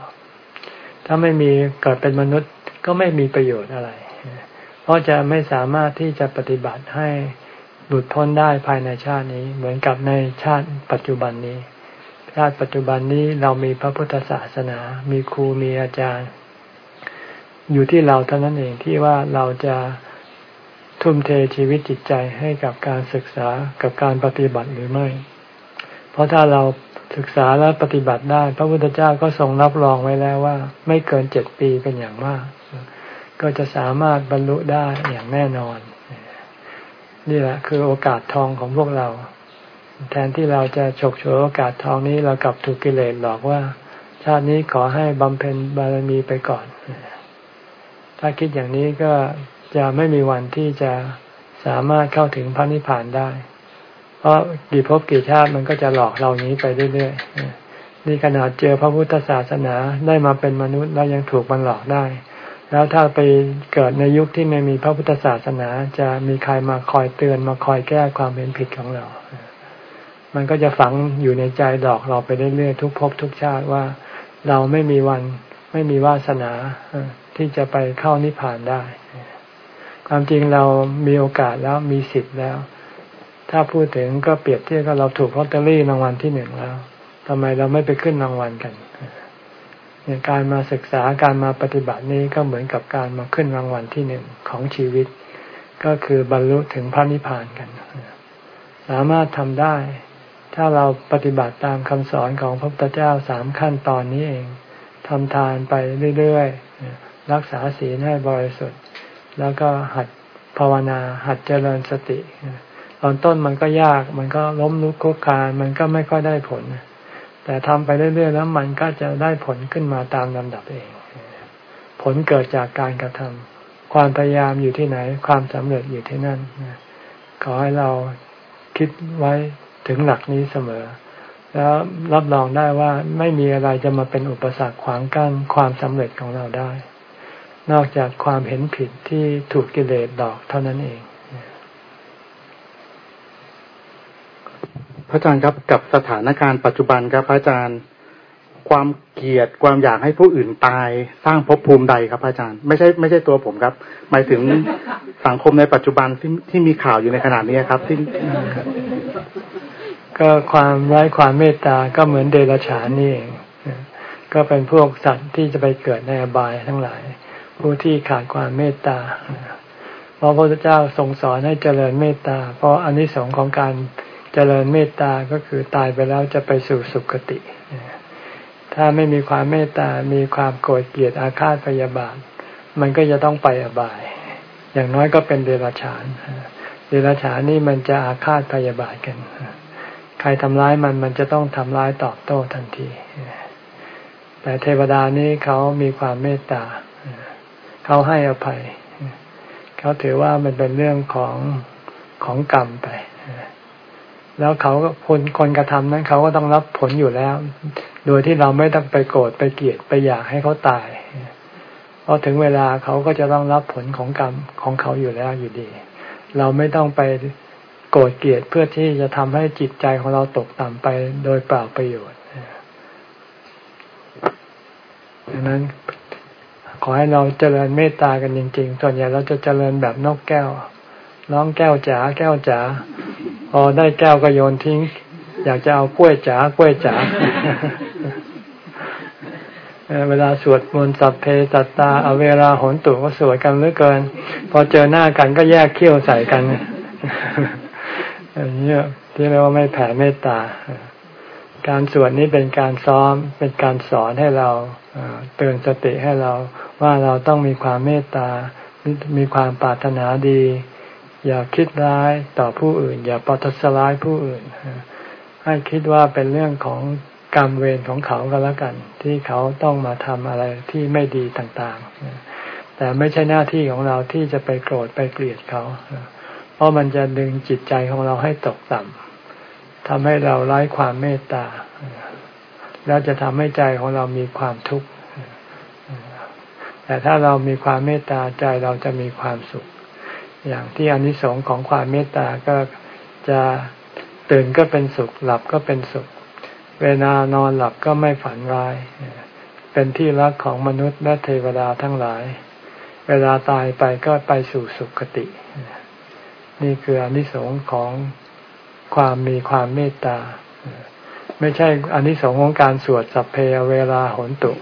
ถ้าไม่มีเกิดเป็นมนุษย์ก็ไม่มีประโยชน์อะไร เพราะจะไม่สามารถที่จะปฏิบัติให้ หลุดพ้นได้ภายในชาตินี้ เหมือนกับในชาติปัจจุบันนี้ ชาติปัจจุบันนี้เรามีพระพุทธศาสนา มีครูมีอาจารย์ อยู่ที่เราเท่านั้นเองที่ว่าเราจะทุ่มเทชีวิตจิตใจให้กับการศึกษากับการปฏิบัติหรือไม่ เพราะถ้าเราศึกษาและปฏิบัติได้ พระพุทธเจ้าก็ทรงรับรองไว้แล้วว่า ไม่เกินเจ็ดปีเป็นอย่างมาก ก็จะสามารถบรรลุได้อย่างแน่นอน นี่แหละคือโอกาสทองของพวกเรา แทนที่เราจะฉกฉวยโอกาสทองนี้เรากลับถูกกิเลสหลอกว่า ชาตินี้ขอให้บำเพ็ญบารมีไปก่อน ถ้าคิดอย่างนี้ก็จะไม่มีวันที่จะสามารถเข้าถึงพระนิพพานได้ เพราะกี่ภพกี่ชาติมันก็จะหลอกเรานี้ไปเรื่อยๆนี่ขนาดเจอพระพุทธศาสนาได้มาเป็นมนุษย์แล้วยังถูกมันหลอกได้ แล้วถ้าไปเกิดในยุคที่ไม่มีพระพุทธศาสนา จะมีใครมาคอยเตือนมาคอยแก้ความเป็นผิดของเรา มันก็จะฝังอยู่ในใจดอกเราไปเรื่อยๆทุกภพทุกชาติว่าเราไม่มีวันไม่มีวาสนาที่จะไปเข้านิพพานได้ ความจริงเรามีโอกาสแล้วมีสิทธิ์แล้ว ถ้าพูดถึงก็เปรียบเทียบกับเราถูกลอตเตอรี่รางวัลที่หนึ่งแล้วทำไมเราไม่ไปขึ้นรางวัลกันเการมาศึกษาการมาปฏิบัตินี้ก็เหมือนกับการมาขึ้นรางวัลที่หนึ่งของชีวิต ก็คือบรรลุถึงพระนิพพานกัน สามารถทำได้ ถ้าเราปฏิบัติตามคำสอนของพระพุทธเจ้าสามขั้นตอนนี้เองทำทานไปเรื่อยๆ รักษาศีลให้บริสุทธิ์ แล้วก็หัดภาวนา หัดเจริญสติ ตอนต้นมันก็ยาก มันก็ล้มลุกคุกคาน มันก็ไม่ค่อยได้ผล แต่ทำไปเรื่อยๆแล้วมันก็จะได้ผลขึ้นมาตามลำดับเอง ผลเกิดจากการกระทำความพยายามอยู่ที่ไหน ความสำเร็จอยู่ที่นั่นขอให้เราคิดไว้ถึงหลักนี้เสมอ แล้วรับรองได้ว่าไม่มีอะไรจะมาเป็นอุปสรรคขวางกั้นความสำเร็จของเราได้ นอกจากความเห็นผิดที่ถูกกิเลสดอกเท่านั้นเอง
พ ระอาจารย์ครับกับสถานการณ์ปัจจุบันครับพระอาจารย์ ความเกลียดความอยากให้ผู้อื่นตายสร้างภพภูมิใดครับพระอาจารย์ ไม่ใช่ไม่ใช่ตัวผมครับ หมายถึงสังคมในปัจจุบันที่ที่มีข่าวอยู่ในขณะนี้ครับที่
ก็ความไร้ความเมตตาก็เหมือนเดรัจฉานนี่เองก็เป็นพวกสัตว์ที่จะไปเกิดในอบายทั้งหลาย ผู้ที่ขาดความเมตตาเพราะพระพุทธเจ้าทรงสอนให้เจริญเมตตา เพราะอนนิสงส์ของการเจริญเมตตาก็คือตายไปแล้วจะไปสู่สุคติ ถ้าไม่มีความเมตตา มีความโกรธเกลียดอาฆาตพยาบาท มันก็จะต้องไปอบาย อย่างน้อยก็เป็นเดรัจฉาน เดรัจฉานนี่มันจะอาฆาตพยาบาทกัน ใครทำร้ายมันมันจะต้องทำร้ายตอบโต้ทันที แต่เทวดานี้เขามีความเมตตา เขาให้อภัย เขาถือว่ามันเป็นเรื่องของของกรรมไป แล้วเขาก็คนคนกระทำนั้นเขาก็ต้องรับผลอยู่แล้ว โดยที่เราไม่ต้องไปโกรธไปเกลียดไปอยากให้เขาตายพอถึงเวลาเขาก็จะต้องรับผลของกรรมของเขาอยู่แล้วอยู่ดี เราไม่ต้องไปโกรธเกลียดเพื่อที่จะทำให้จิตใจของเราตกต่ำไปโดยเปล่าประโยชน์ดังนั้นขอให้เราเจริญเมตตากันจริง ๆ ส่วนใหญ่เราจะเจริญแบบนกแก้ว น้องแก้วจ๋าแก้วจ๋าพอได้แก้วก็โยนทิ้ง อยากจะเอากล้วยจ๋ากล้วยจ๋าเวลาสวดมนต์สัพเพตัตตาเอาเวลาหนตุก็สวดกันเหลือเกิน พอเจอหน้ากันก็แยกเขี้ยวใส่กันอย่างนี้ที่เรียกว่าไม่แผ่เมตตา การสวดนี้เป็นการซ้อมเป็นการสอนให้เราเตือนสติให้เราว่าเราต้องมีความเมตตา มีความปรารถนาดี อย่าคิดร้ายต่อผู้อื่น อย่าปทุสร้ายผู้อื่น ให้คิดว่าเป็นเรื่องของกรรมเวรของเขาก็แล้วกัน ที่เขาต้องมาทำอะไรที่ไม่ดีต่างๆ แต่ไม่ใช่หน้าที่ของเราที่จะไปโกรธไปเกลียดเขา เพราะมันจะดึงจิตใจของเราให้ตกต่ำทำให้เราไร้ความเมตตา แล้วจะทำให้ใจของเรามีความทุกข์แต่ถ้าเรามีความเมตตาใจเราจะมีความสุข อย่างที่อนิสงส์ของความเมตตาก็จะตื่นก็เป็นสุข หลับก็เป็นสุข เวลานอนหลับก็ไม่ฝันร้าย เป็นที่รักของมนุษย์และเทวดาทั้งหลาย เวลาตายไปก็ไปสู่สุคติ นี่คืออนิสงส์ของความมีความเมตตา ไม่ใช่อนิสงส์ของการสวดสัพเพเวลาหนตุ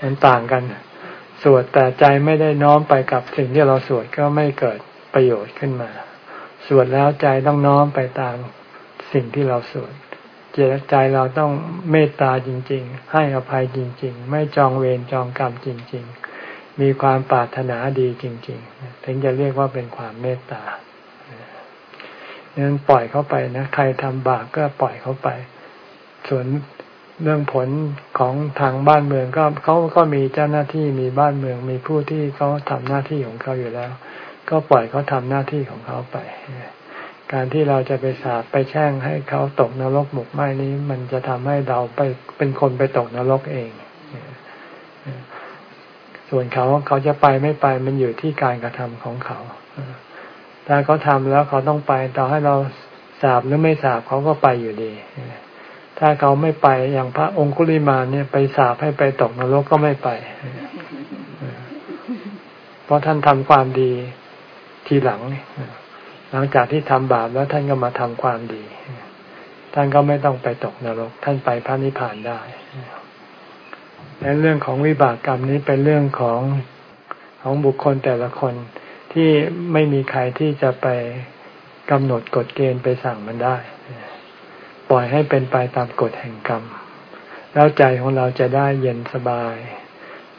มันต่างกัน สวดแต่ใจไม่ได้น้อมไปกับสิ่งที่เราสวดก็ไม่เกิดประโยชน์ขึ้นมา สวดแล้วใจต้องน้อมไปตามสิ่งที่เราสวดจใจเราต้องเมตตาจริง ๆ ให้อภัยจริง ๆ ไม่จองเวรจองกรรมจริง ๆ มีความปรารถนาดีจริง ๆ ถึงจะเรียกว่าเป็นความเมตตานั้นปล่อยเขาไปนะ ใครทำบาปก็ปล่อยเขาไป ส่วน เรื่องผลของทางบ้านเมืองก็เขาก็มีเจ้าหน้าที่มีบ้านเมืองมีผู้ที่เขาทำหน้าที่ของเขาอยู่แล้ว ก็ปล่อยเขาทำหน้าที่ของเขาไป การที่เราจะไปสาบไปแช่งให้เขาตกนรกหมกไหมนี้ มันจะทำให้เราไปเป็นคนไปตกนรกเอง ส่วนเขาเขาจะไปไม่ไปมันอยู่ที่การกระทำของเขาถ้าเขาทำแล้วเขาต้องไปต่อให้เราสาบหรือไม่สาบเขาก็ไปอยู่ดี ถ้าเขาไม่ไปอย่างพระองคุลิมาเนี่ยไปสาบให้ไปตกนรกก็ไม่ไป เพราะท่านทำความดีทีหลัง หลังจากที่ทำบาปแล้วท่านก็มาทำความดี ท่านก็ไม่ต้องไปตกนรก ท่านไปพระนิพพานได้และเรื่องของวิบากกรรมนี้เป็นเรื่องของของบุคคลแต่ละคนที่ไม่มีใครที่จะไปกำหนดกฎเกณฑ์ไปสั่งมันได้ ปล่อยให้เป็นไปตามกฎแห่งกรรม แล้วใจของเราจะได้เย็นสบาย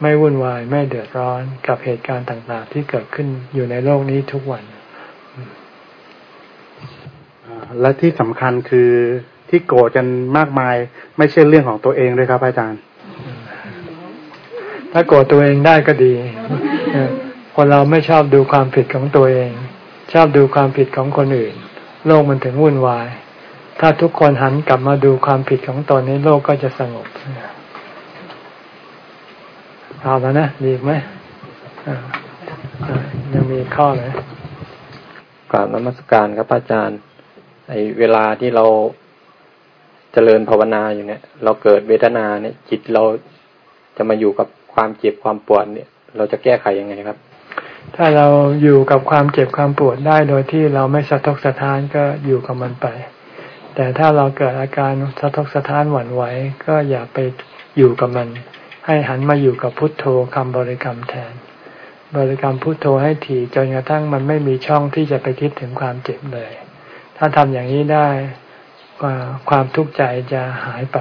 ไม่วุ่นวายไม่เดือดร้อนกับเหตุการณ์ต่างๆ ที่เกิดขึ้นอยู่ในโลกนี้ทุกวัน
และที่สำคัญคือที่โกรธกันมากมาย ไม่ใช่เรื่องของตัวเองเลยครับอาจารย์
ถ้าโกรธตัวเองได้ก็ดีคนเราไม่ชอบดูความผิดของตัวเอง ชอบดูความผิดของคนอื่น โลกมันถึงวุ่นวาย ถ้าทุกคนหันกลับมาดูความผิดของตนนี้โลกก็จะสงบเอาแล้วนะดีไหมยังมีข้อไหม
กราบนมัสการครับอาจารย์ไอเวลาที่เราเจริญภาวนาอยู่เนี่ย เราเกิดเวทนาเนี่ย จิตเราจะมาอยู่กับความเจ็บความปวดเนี่ย เราจะแก้ไขยังไงครับ
ถ้าเราอยู่กับความเจ็บความปวดได้โดยที่เราไม่สะทกสะท้านก็อยู่กับมันไป แต่ถ้าเราเกิดอาการสะทกสะท้านหวั่นไหวก็อย่าไปอยู่กับมัน ให้หันมาอยู่กับพุทโธคำบริกรรมแทน บริกรรมพุทโธให้ถี่จนกระทั่งมันไม่มีช่องที่จะไปคิดถึงความเจ็บเลย ถ้าทำอย่างนี้ได้ความทุกข์ใจจะหายไป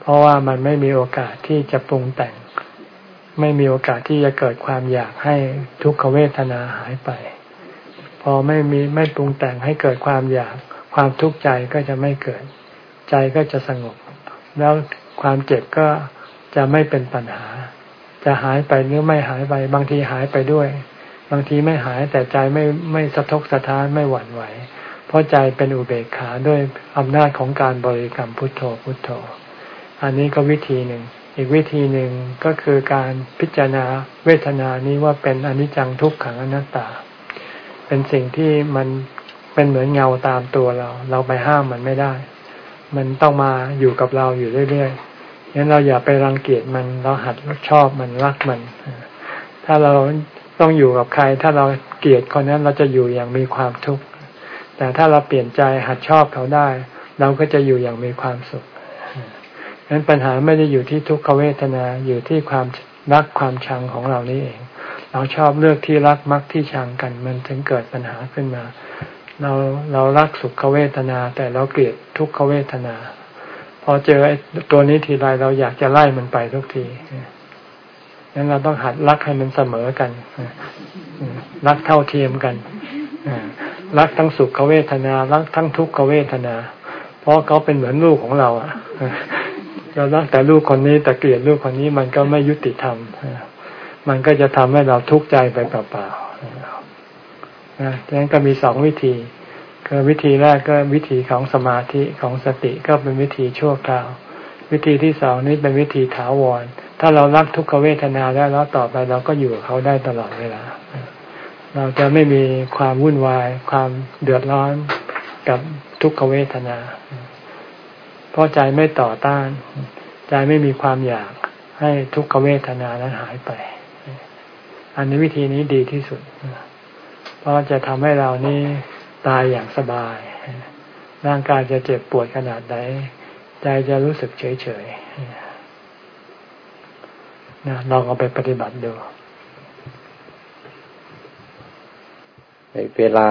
เพราะว่ามันไม่มีโอกาสที่จะปรุงแต่ง ไม่มีโอกาสที่จะเกิดความอยากให้ทุกขเวทนาหายไป พอไม่มีไม่ปรุงแต่งให้เกิดความอยาก ความทุกข์ใจก็จะไม่เกิด ใจก็จะสงบ แล้วความเจ็บก็จะไม่เป็นปัญหา จะหายไปหรือไม่หายไปบางทีหายไปด้วย บางทีไม่หายแต่ใจไม่ไม่สะทกสะท้านไม่หวั่นไหว เพราะใจเป็นอุเบกขาด้วยอำนาจของการบริกรรมพุทโธพุทโธ อันนี้ก็วิธีหนึ่งอีกวิธีหนึ่งก็คือการพิจารณาเวทนานี้ว่าเป็นอนิจจังทุกขังอนัตตา เป็นสิ่งที่มัน เป็นเหมือนเงาตามตัวเรา เราไปห้ามมันไม่ได้ มันต้องมาอยู่กับเราอยู่เรื่อยๆงั้นเราอย่าไปรังเกียจมันเราหัดชอบมันรักมัน ถ้าเราต้องอยู่กับใคร ถ้าเราเกลียดคนนั้นเราจะอยู่อย่างมีความทุกข์แต่ถ้าเราเปลี่ยนใจหัดชอบเขาได้ เราก็จะอยู่อย่างมีความสุขงั้นปัญหาไม่ได้อยู่ที่ทุกขเวทนาอยู่ที่ความรักความชังของเรานี่เอง เราชอบเลือกที่รักมักที่ชังกัน มันถึงเกิดปัญหาขึ้นมา เราเรารักสุขเวทนา แต่เราเกลียดทุกขเวทนา พอเจอตัวนี้ทีไรเราอยากจะไล่มันไปทุกทีงั้นเราต้องหัดรักให้มันเสมอกันรักเท่าเทียมกันรักทั้งสุขเวทนา รักทั้งทุกขเวทนา เพราะเขาเป็นเหมือนลูกของเราอะเรารักแต่ลูกคนนี้แต่เกลียดลูกคนนี้มันก็ไม่ยุติธรรมมันก็จะทำให้เราทุกข์ใจไปเปล่าๆ นะดังนั้นก็มีสองวิธีคือวิธีแรกก็วิธีของสมาธิของสติก็เป็นวิธีชั่วคราว วิธีที่สองนี้เป็นวิธีถาวร ถ้าเรารักทุกขเวทนาได้แล้วต่อไปเราก็อยู่กับเขาได้ตลอดเวลา เราจะไม่มีความวุ่นวาย ความเดือดร้อนกับทุกขเวทนา เพราะใจไม่ต่อต้าน ใจไม่มีความอยากให้ทุกขเวทนานั้นหายไป อันนี้วิธีนี้ดีที่สุด เพราะจะทำให้เรานี่ตายอย่างสบาย ร่างกายจะเจ็บปวดขนาดไหน ใจจะรู้สึกเฉยเฉยนะลองเอาไปปฏิบัติดู
ในเวลา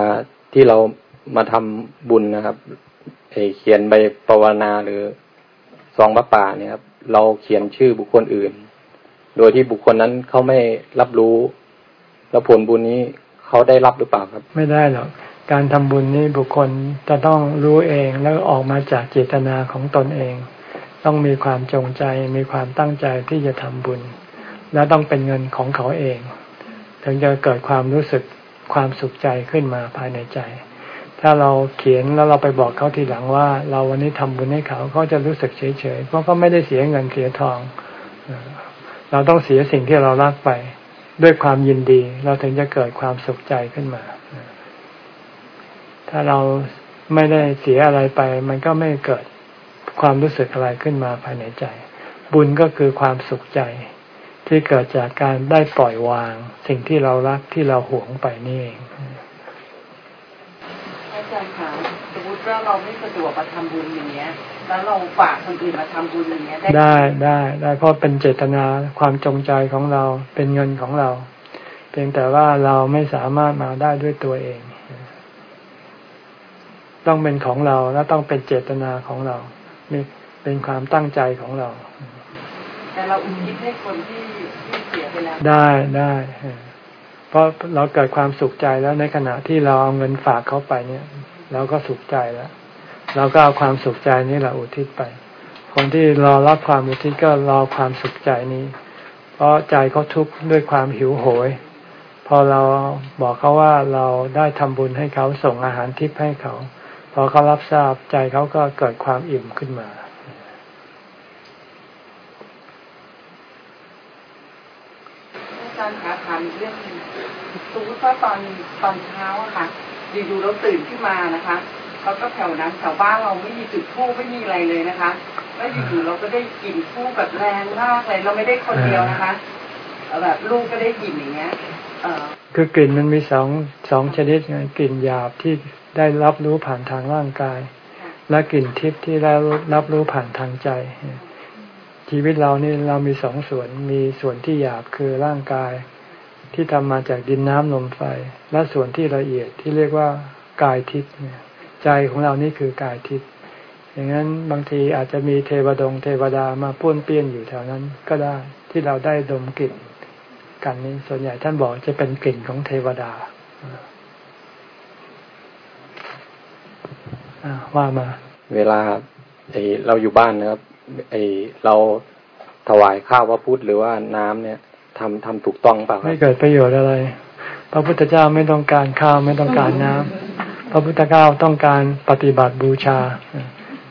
ที่เรามาทำบุญนะครับเขียนใบปวนาหรือซองพระป่าเนี่ยครับ เราเขียนชื่อบุคคลอื่น โดยที่บุคคลนั้นเขาไม่รับรู้ แล้วผลบุญนี้ เขาได้รับหรือเปล่าครับ
ไม่ได้หรอกการทำบุญนี้บุคคลจะต้องรู้เองแล้วออกมาจากเจตนาของตนเอง ต้องมีความจงใจมีความตั้งใจที่จะทำบุญ และต้องเป็นเงินของเขาเอง ถึงจะเกิดความรู้สึกความสุขใจขึ้นมาภายในใจ ถ้าเราเขียนแล้วเราไปบอกเขาทีหลังว่า เราวันนี้ทำบุญให้เขาเขาจะรู้สึกเฉยๆเพราะเขาไม่ได้เสียเงินเสียทอง เราต้องเสียสิ่งที่เรารักไป ด้วยความยินดี เราถึงจะเกิดความสุขใจขึ้นมา ถ้าเราไม่ได้เสียอะไรไป มันก็ไม่เกิดความรู้สึกอะไรขึ้นมาภายในใจ บุญก็คือความสุขใจ ที่เกิดจากการได้ปล่อยวาง สิ่งที่เรารักที่เราหวงไปนี่เองอา
จารย์คะสมมติว่าเราไม่สะดวกมาทำบุญอย่างเงี้ย แล้วเราฝากคนอื่นมาทำบุญอย่างเงี้ยได้
ได้ได้เพราะเป็นเจตนาความจงใจของเราเป็นเงินของเรา เพียงแต่ว่าเราไม่สามารถมาได้ด้วยตัวเอง ต้องเป็นของเราและต้องเป็นเจตนาของเรามีเป็นความตั้งใจของเรา
แต่เราอุทิศให้คนที่ที่เสียไปแล้ว
ได้ได้เพราะเราเกิดความสุขใจแล้วในขณะที่เราเอาเงินฝากเขาไปเนี่ย เราก็สุขใจแล้ว เราก็เอาความสุขใจนี้แหละอุทิศไป คนที่รอรับความอุทิศก็รอความสุขใจนี้ เพราะใจเขาทุกข์ด้วยความหิวโหย พอเราบอกเขาว่าเราได้ทำบุญให้เขาส่งอาหารทิพย์ให้เขา พอเขารับทราบใจเขาก็เกิดความอิ่มขึ้นมา
อารย์คะถามเรื่องสมมติว่าตอนตอนเช้าอะค่ะอยู่ๆเราตื่นขึ้นมานะคะ เขาก็แถวนั้นแถวบ้านเราไม่มีจุดทูบไม่มีอะไรเลยนะคะแล้วอยู่ๆเราก็ได้กลิ่นทูบแบบแรงมากเลยเราไม่ได้คนเดียวนะคะแบบลูกก็ได้กลิ่นอย่างเงี้ย
คือกลิ่นมันมีสองสองชนิดไงกลิ่นหยาบที่ได้รับรู้ผ่านทางร่างกาย และกลิ่นทิพย์ที่ได้รับรู้ผ่านทางใจ ชีวิตเรานี่เรามีสองส่วนมีส่วนที่หยาบคือร่างกาย ที่ทำมาจากดินน้ำลมไฟ และส่วนที่ละเอียดที่เรียกว่ากายทิพย์ ใจของเรานี่คือกายทิพย์อย่างนั้นบางทีอาจจะมีเทวดงเทวดามาป้วนเปี้ยนอยู่แถวนั้นก็ได้ที่เราได้ดมกลิ่นกันนี้ส่วนใหญ่ท่านบอกจะเป็นกลิ่นของเทวดาว่ามา
เวลาไอเราอยู่บ้านนะครับไอเราถวายข้าวพระพุทธหรือว่าน้ำเนี่ยทำทำถูกต้องเปล่า
ไม่เกิดประโยชน์อะไร พระพุทธเจ้าไม่ต้องการข้าวไม่ต้องการน้ำ พระพุทธเจ้าต้องการปฏิบัติบูชา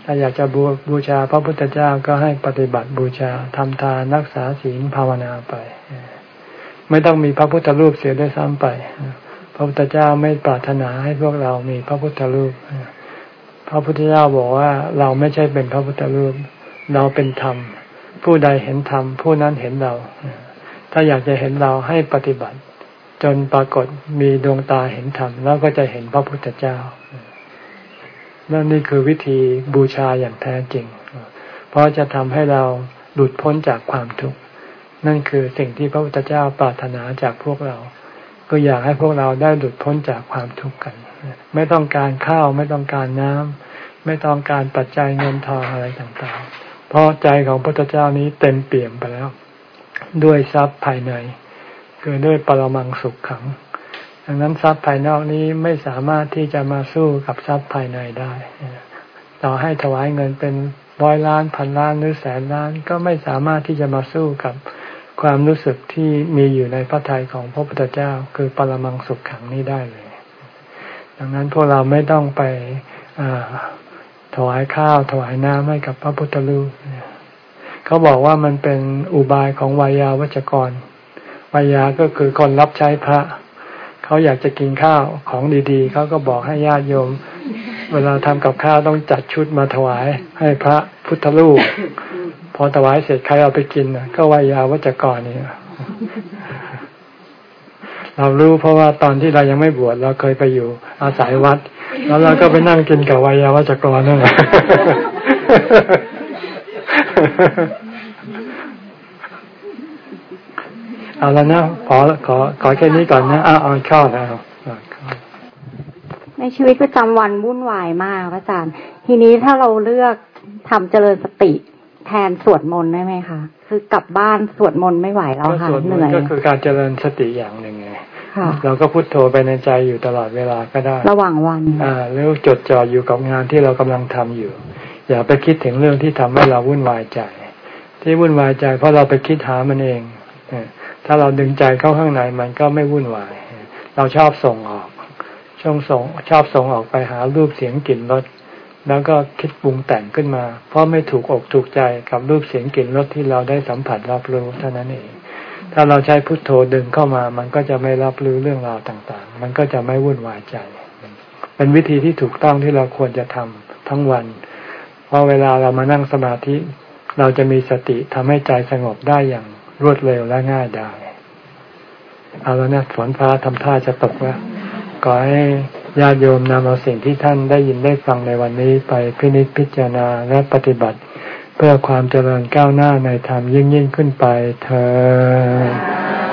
ถ้าอยากจะบูบูชา พระพุทธเจ้าก็ให้ปฏิบัติบูชาทำทานรักษาศีลภาวนาไป ไม่ต้องมีพระพุทธรูปเสียด้วยซ้ำไป พระพุทธเจ้าไม่ปรารถนาให้พวกเรามีพระพุทธรูป พระพุทธเจ้าบอกว่าเราไม่ใช่เป็นพระพุทธรูป เราเป็นธรรม ผู้ใดเห็นธรรมผู้นั้นเห็นเรา ถ้าอยากจะเห็นเราให้ปฏิบัติ จนปรากฏมีดวงตาเห็นธรรมแล้วก็จะเห็นพระพุทธเจ้านั่นนี่คือวิธีบูชาอย่างแท้จริง เพราะจะทำให้เราหลุดพ้นจากความทุกข์นั่นคือสิ่งที่พระพุทธเจ้าปรารถนาจากพวกเรา ก็อยากให้พวกเราได้หลุดพ้นจากความทุกข์กัน ไม่ต้องการข้าวไม่ต้องการน้ำไม่ต้องการปัจจัยเงินทองอะไรต่างๆ เพราะใจของพระพุทธเจ้านี้เต็มเปี่ยมไปแล้ว ด้วยทรัพย์ภายใน คือด้วยปรมังสุขขัง ดังนั้นทรัพย์ภายนอกนี้ไม่สามารถที่จะมาสู้กับทรัพย์ภายในได้ ต่อให้ถวายเงินเป็นร้อยล้านพันล้านหรือแสนล้านก็ไม่สามารถที่จะมาสู้กับความรู้สึกที่มีอยู่ในพระทัยของพระพุทธเจ้า คือปรมังสุขขังนี้ได้เลย ดังนั้นพวกเราไม่ต้องไปถวายข้าวถวายน้ำให้กับพระพุทธรูปเขาบอกว่ามันเป็นอุบายของวายาวัจกร วายาก็คือคนรับใช้พระ เขาอยากจะกินข้าวของดีๆ เขาก็บอกให้ญาติโยม เวลาทำกับข้าวต้องจัดชุดมาถวายให้พระพุทธรูป พอถวายเสร็จใครเอาไปกินก็วายาวัจกรนี่เรารู้เพราะว่าตอนที่เรายังไม่บวชเราเคยไปอยู่ อาศัยวัด แล้วเราก็ไปนั่งกินกับวายาวัจกรนั่นแหละ เอาแล้วนะขอขอขอแค่นี้ก่อนนะอ้าวเอาเข้าแล้ว
ในชีวิตประจำวันวุ่นวายมากพระอาจารย์ ทีนี้ถ้าเราเลือกทำเจริญสติแทนสวดมนต์ได้ไหมคะคือกลับบ้านสวดมนต์ไม่ไหวแล้วค่ะเหนื่อย
ก็คือการเจริญสติอย่างหนึ่งไงเราก็พุโทโธไปในใจอยู่ตลอดเวลาก็ได้
ระหว่างวัน
อ่าแล้วจดจ่ออยู่กับงานที่เรากำลังทำอยู่ อย่าไปคิดถึงเรื่องที่ทำให้เราวุ่นวายใจ ที่วุ่นวายใจเพราะเราไปคิดหามันเอง ถ้าเราดึงใจเข้าข้างในมันก็ไม่วุ่นวาย เราชอบส่งออก ช่องส่งชอบส่งออกไปหารูปเสียงกลิ่นรสแล้วก็คิดปรุงแต่งขึ้นมา เพราะไม่ถูกอกถูกใจกับรูปเสียงกลิ่นรสที่เราได้สัมผัสรับรู้เท่านั้นเอง ถ้าเราใช้พุทโธดึงเข้ามา มันก็จะไม่รับรู้เรื่องราวต่างๆ มันก็จะไม่วุ่นวายใจ เป็นวิธีที่ถูกต้องที่เราควรจะทำทั้งวัน เพราะเวลาเรามานั่งสมาธิ เราจะมีสติทำให้ใจสงบได้อย่าง รวดเร็วและง่ายดายเอาแล้วนะฝนฟ้าทำท่าจะตกแล้วขอให้ญาติโยมนำเอาสิ่งที่ท่านได้ยินได้ฟังในวันนี้ไปพินิจพิจารณาและปฏิบัติ เพื่อความเจริญก้าวหน้าในธรรมยิ่งยิ่งขึ้นไปเธอ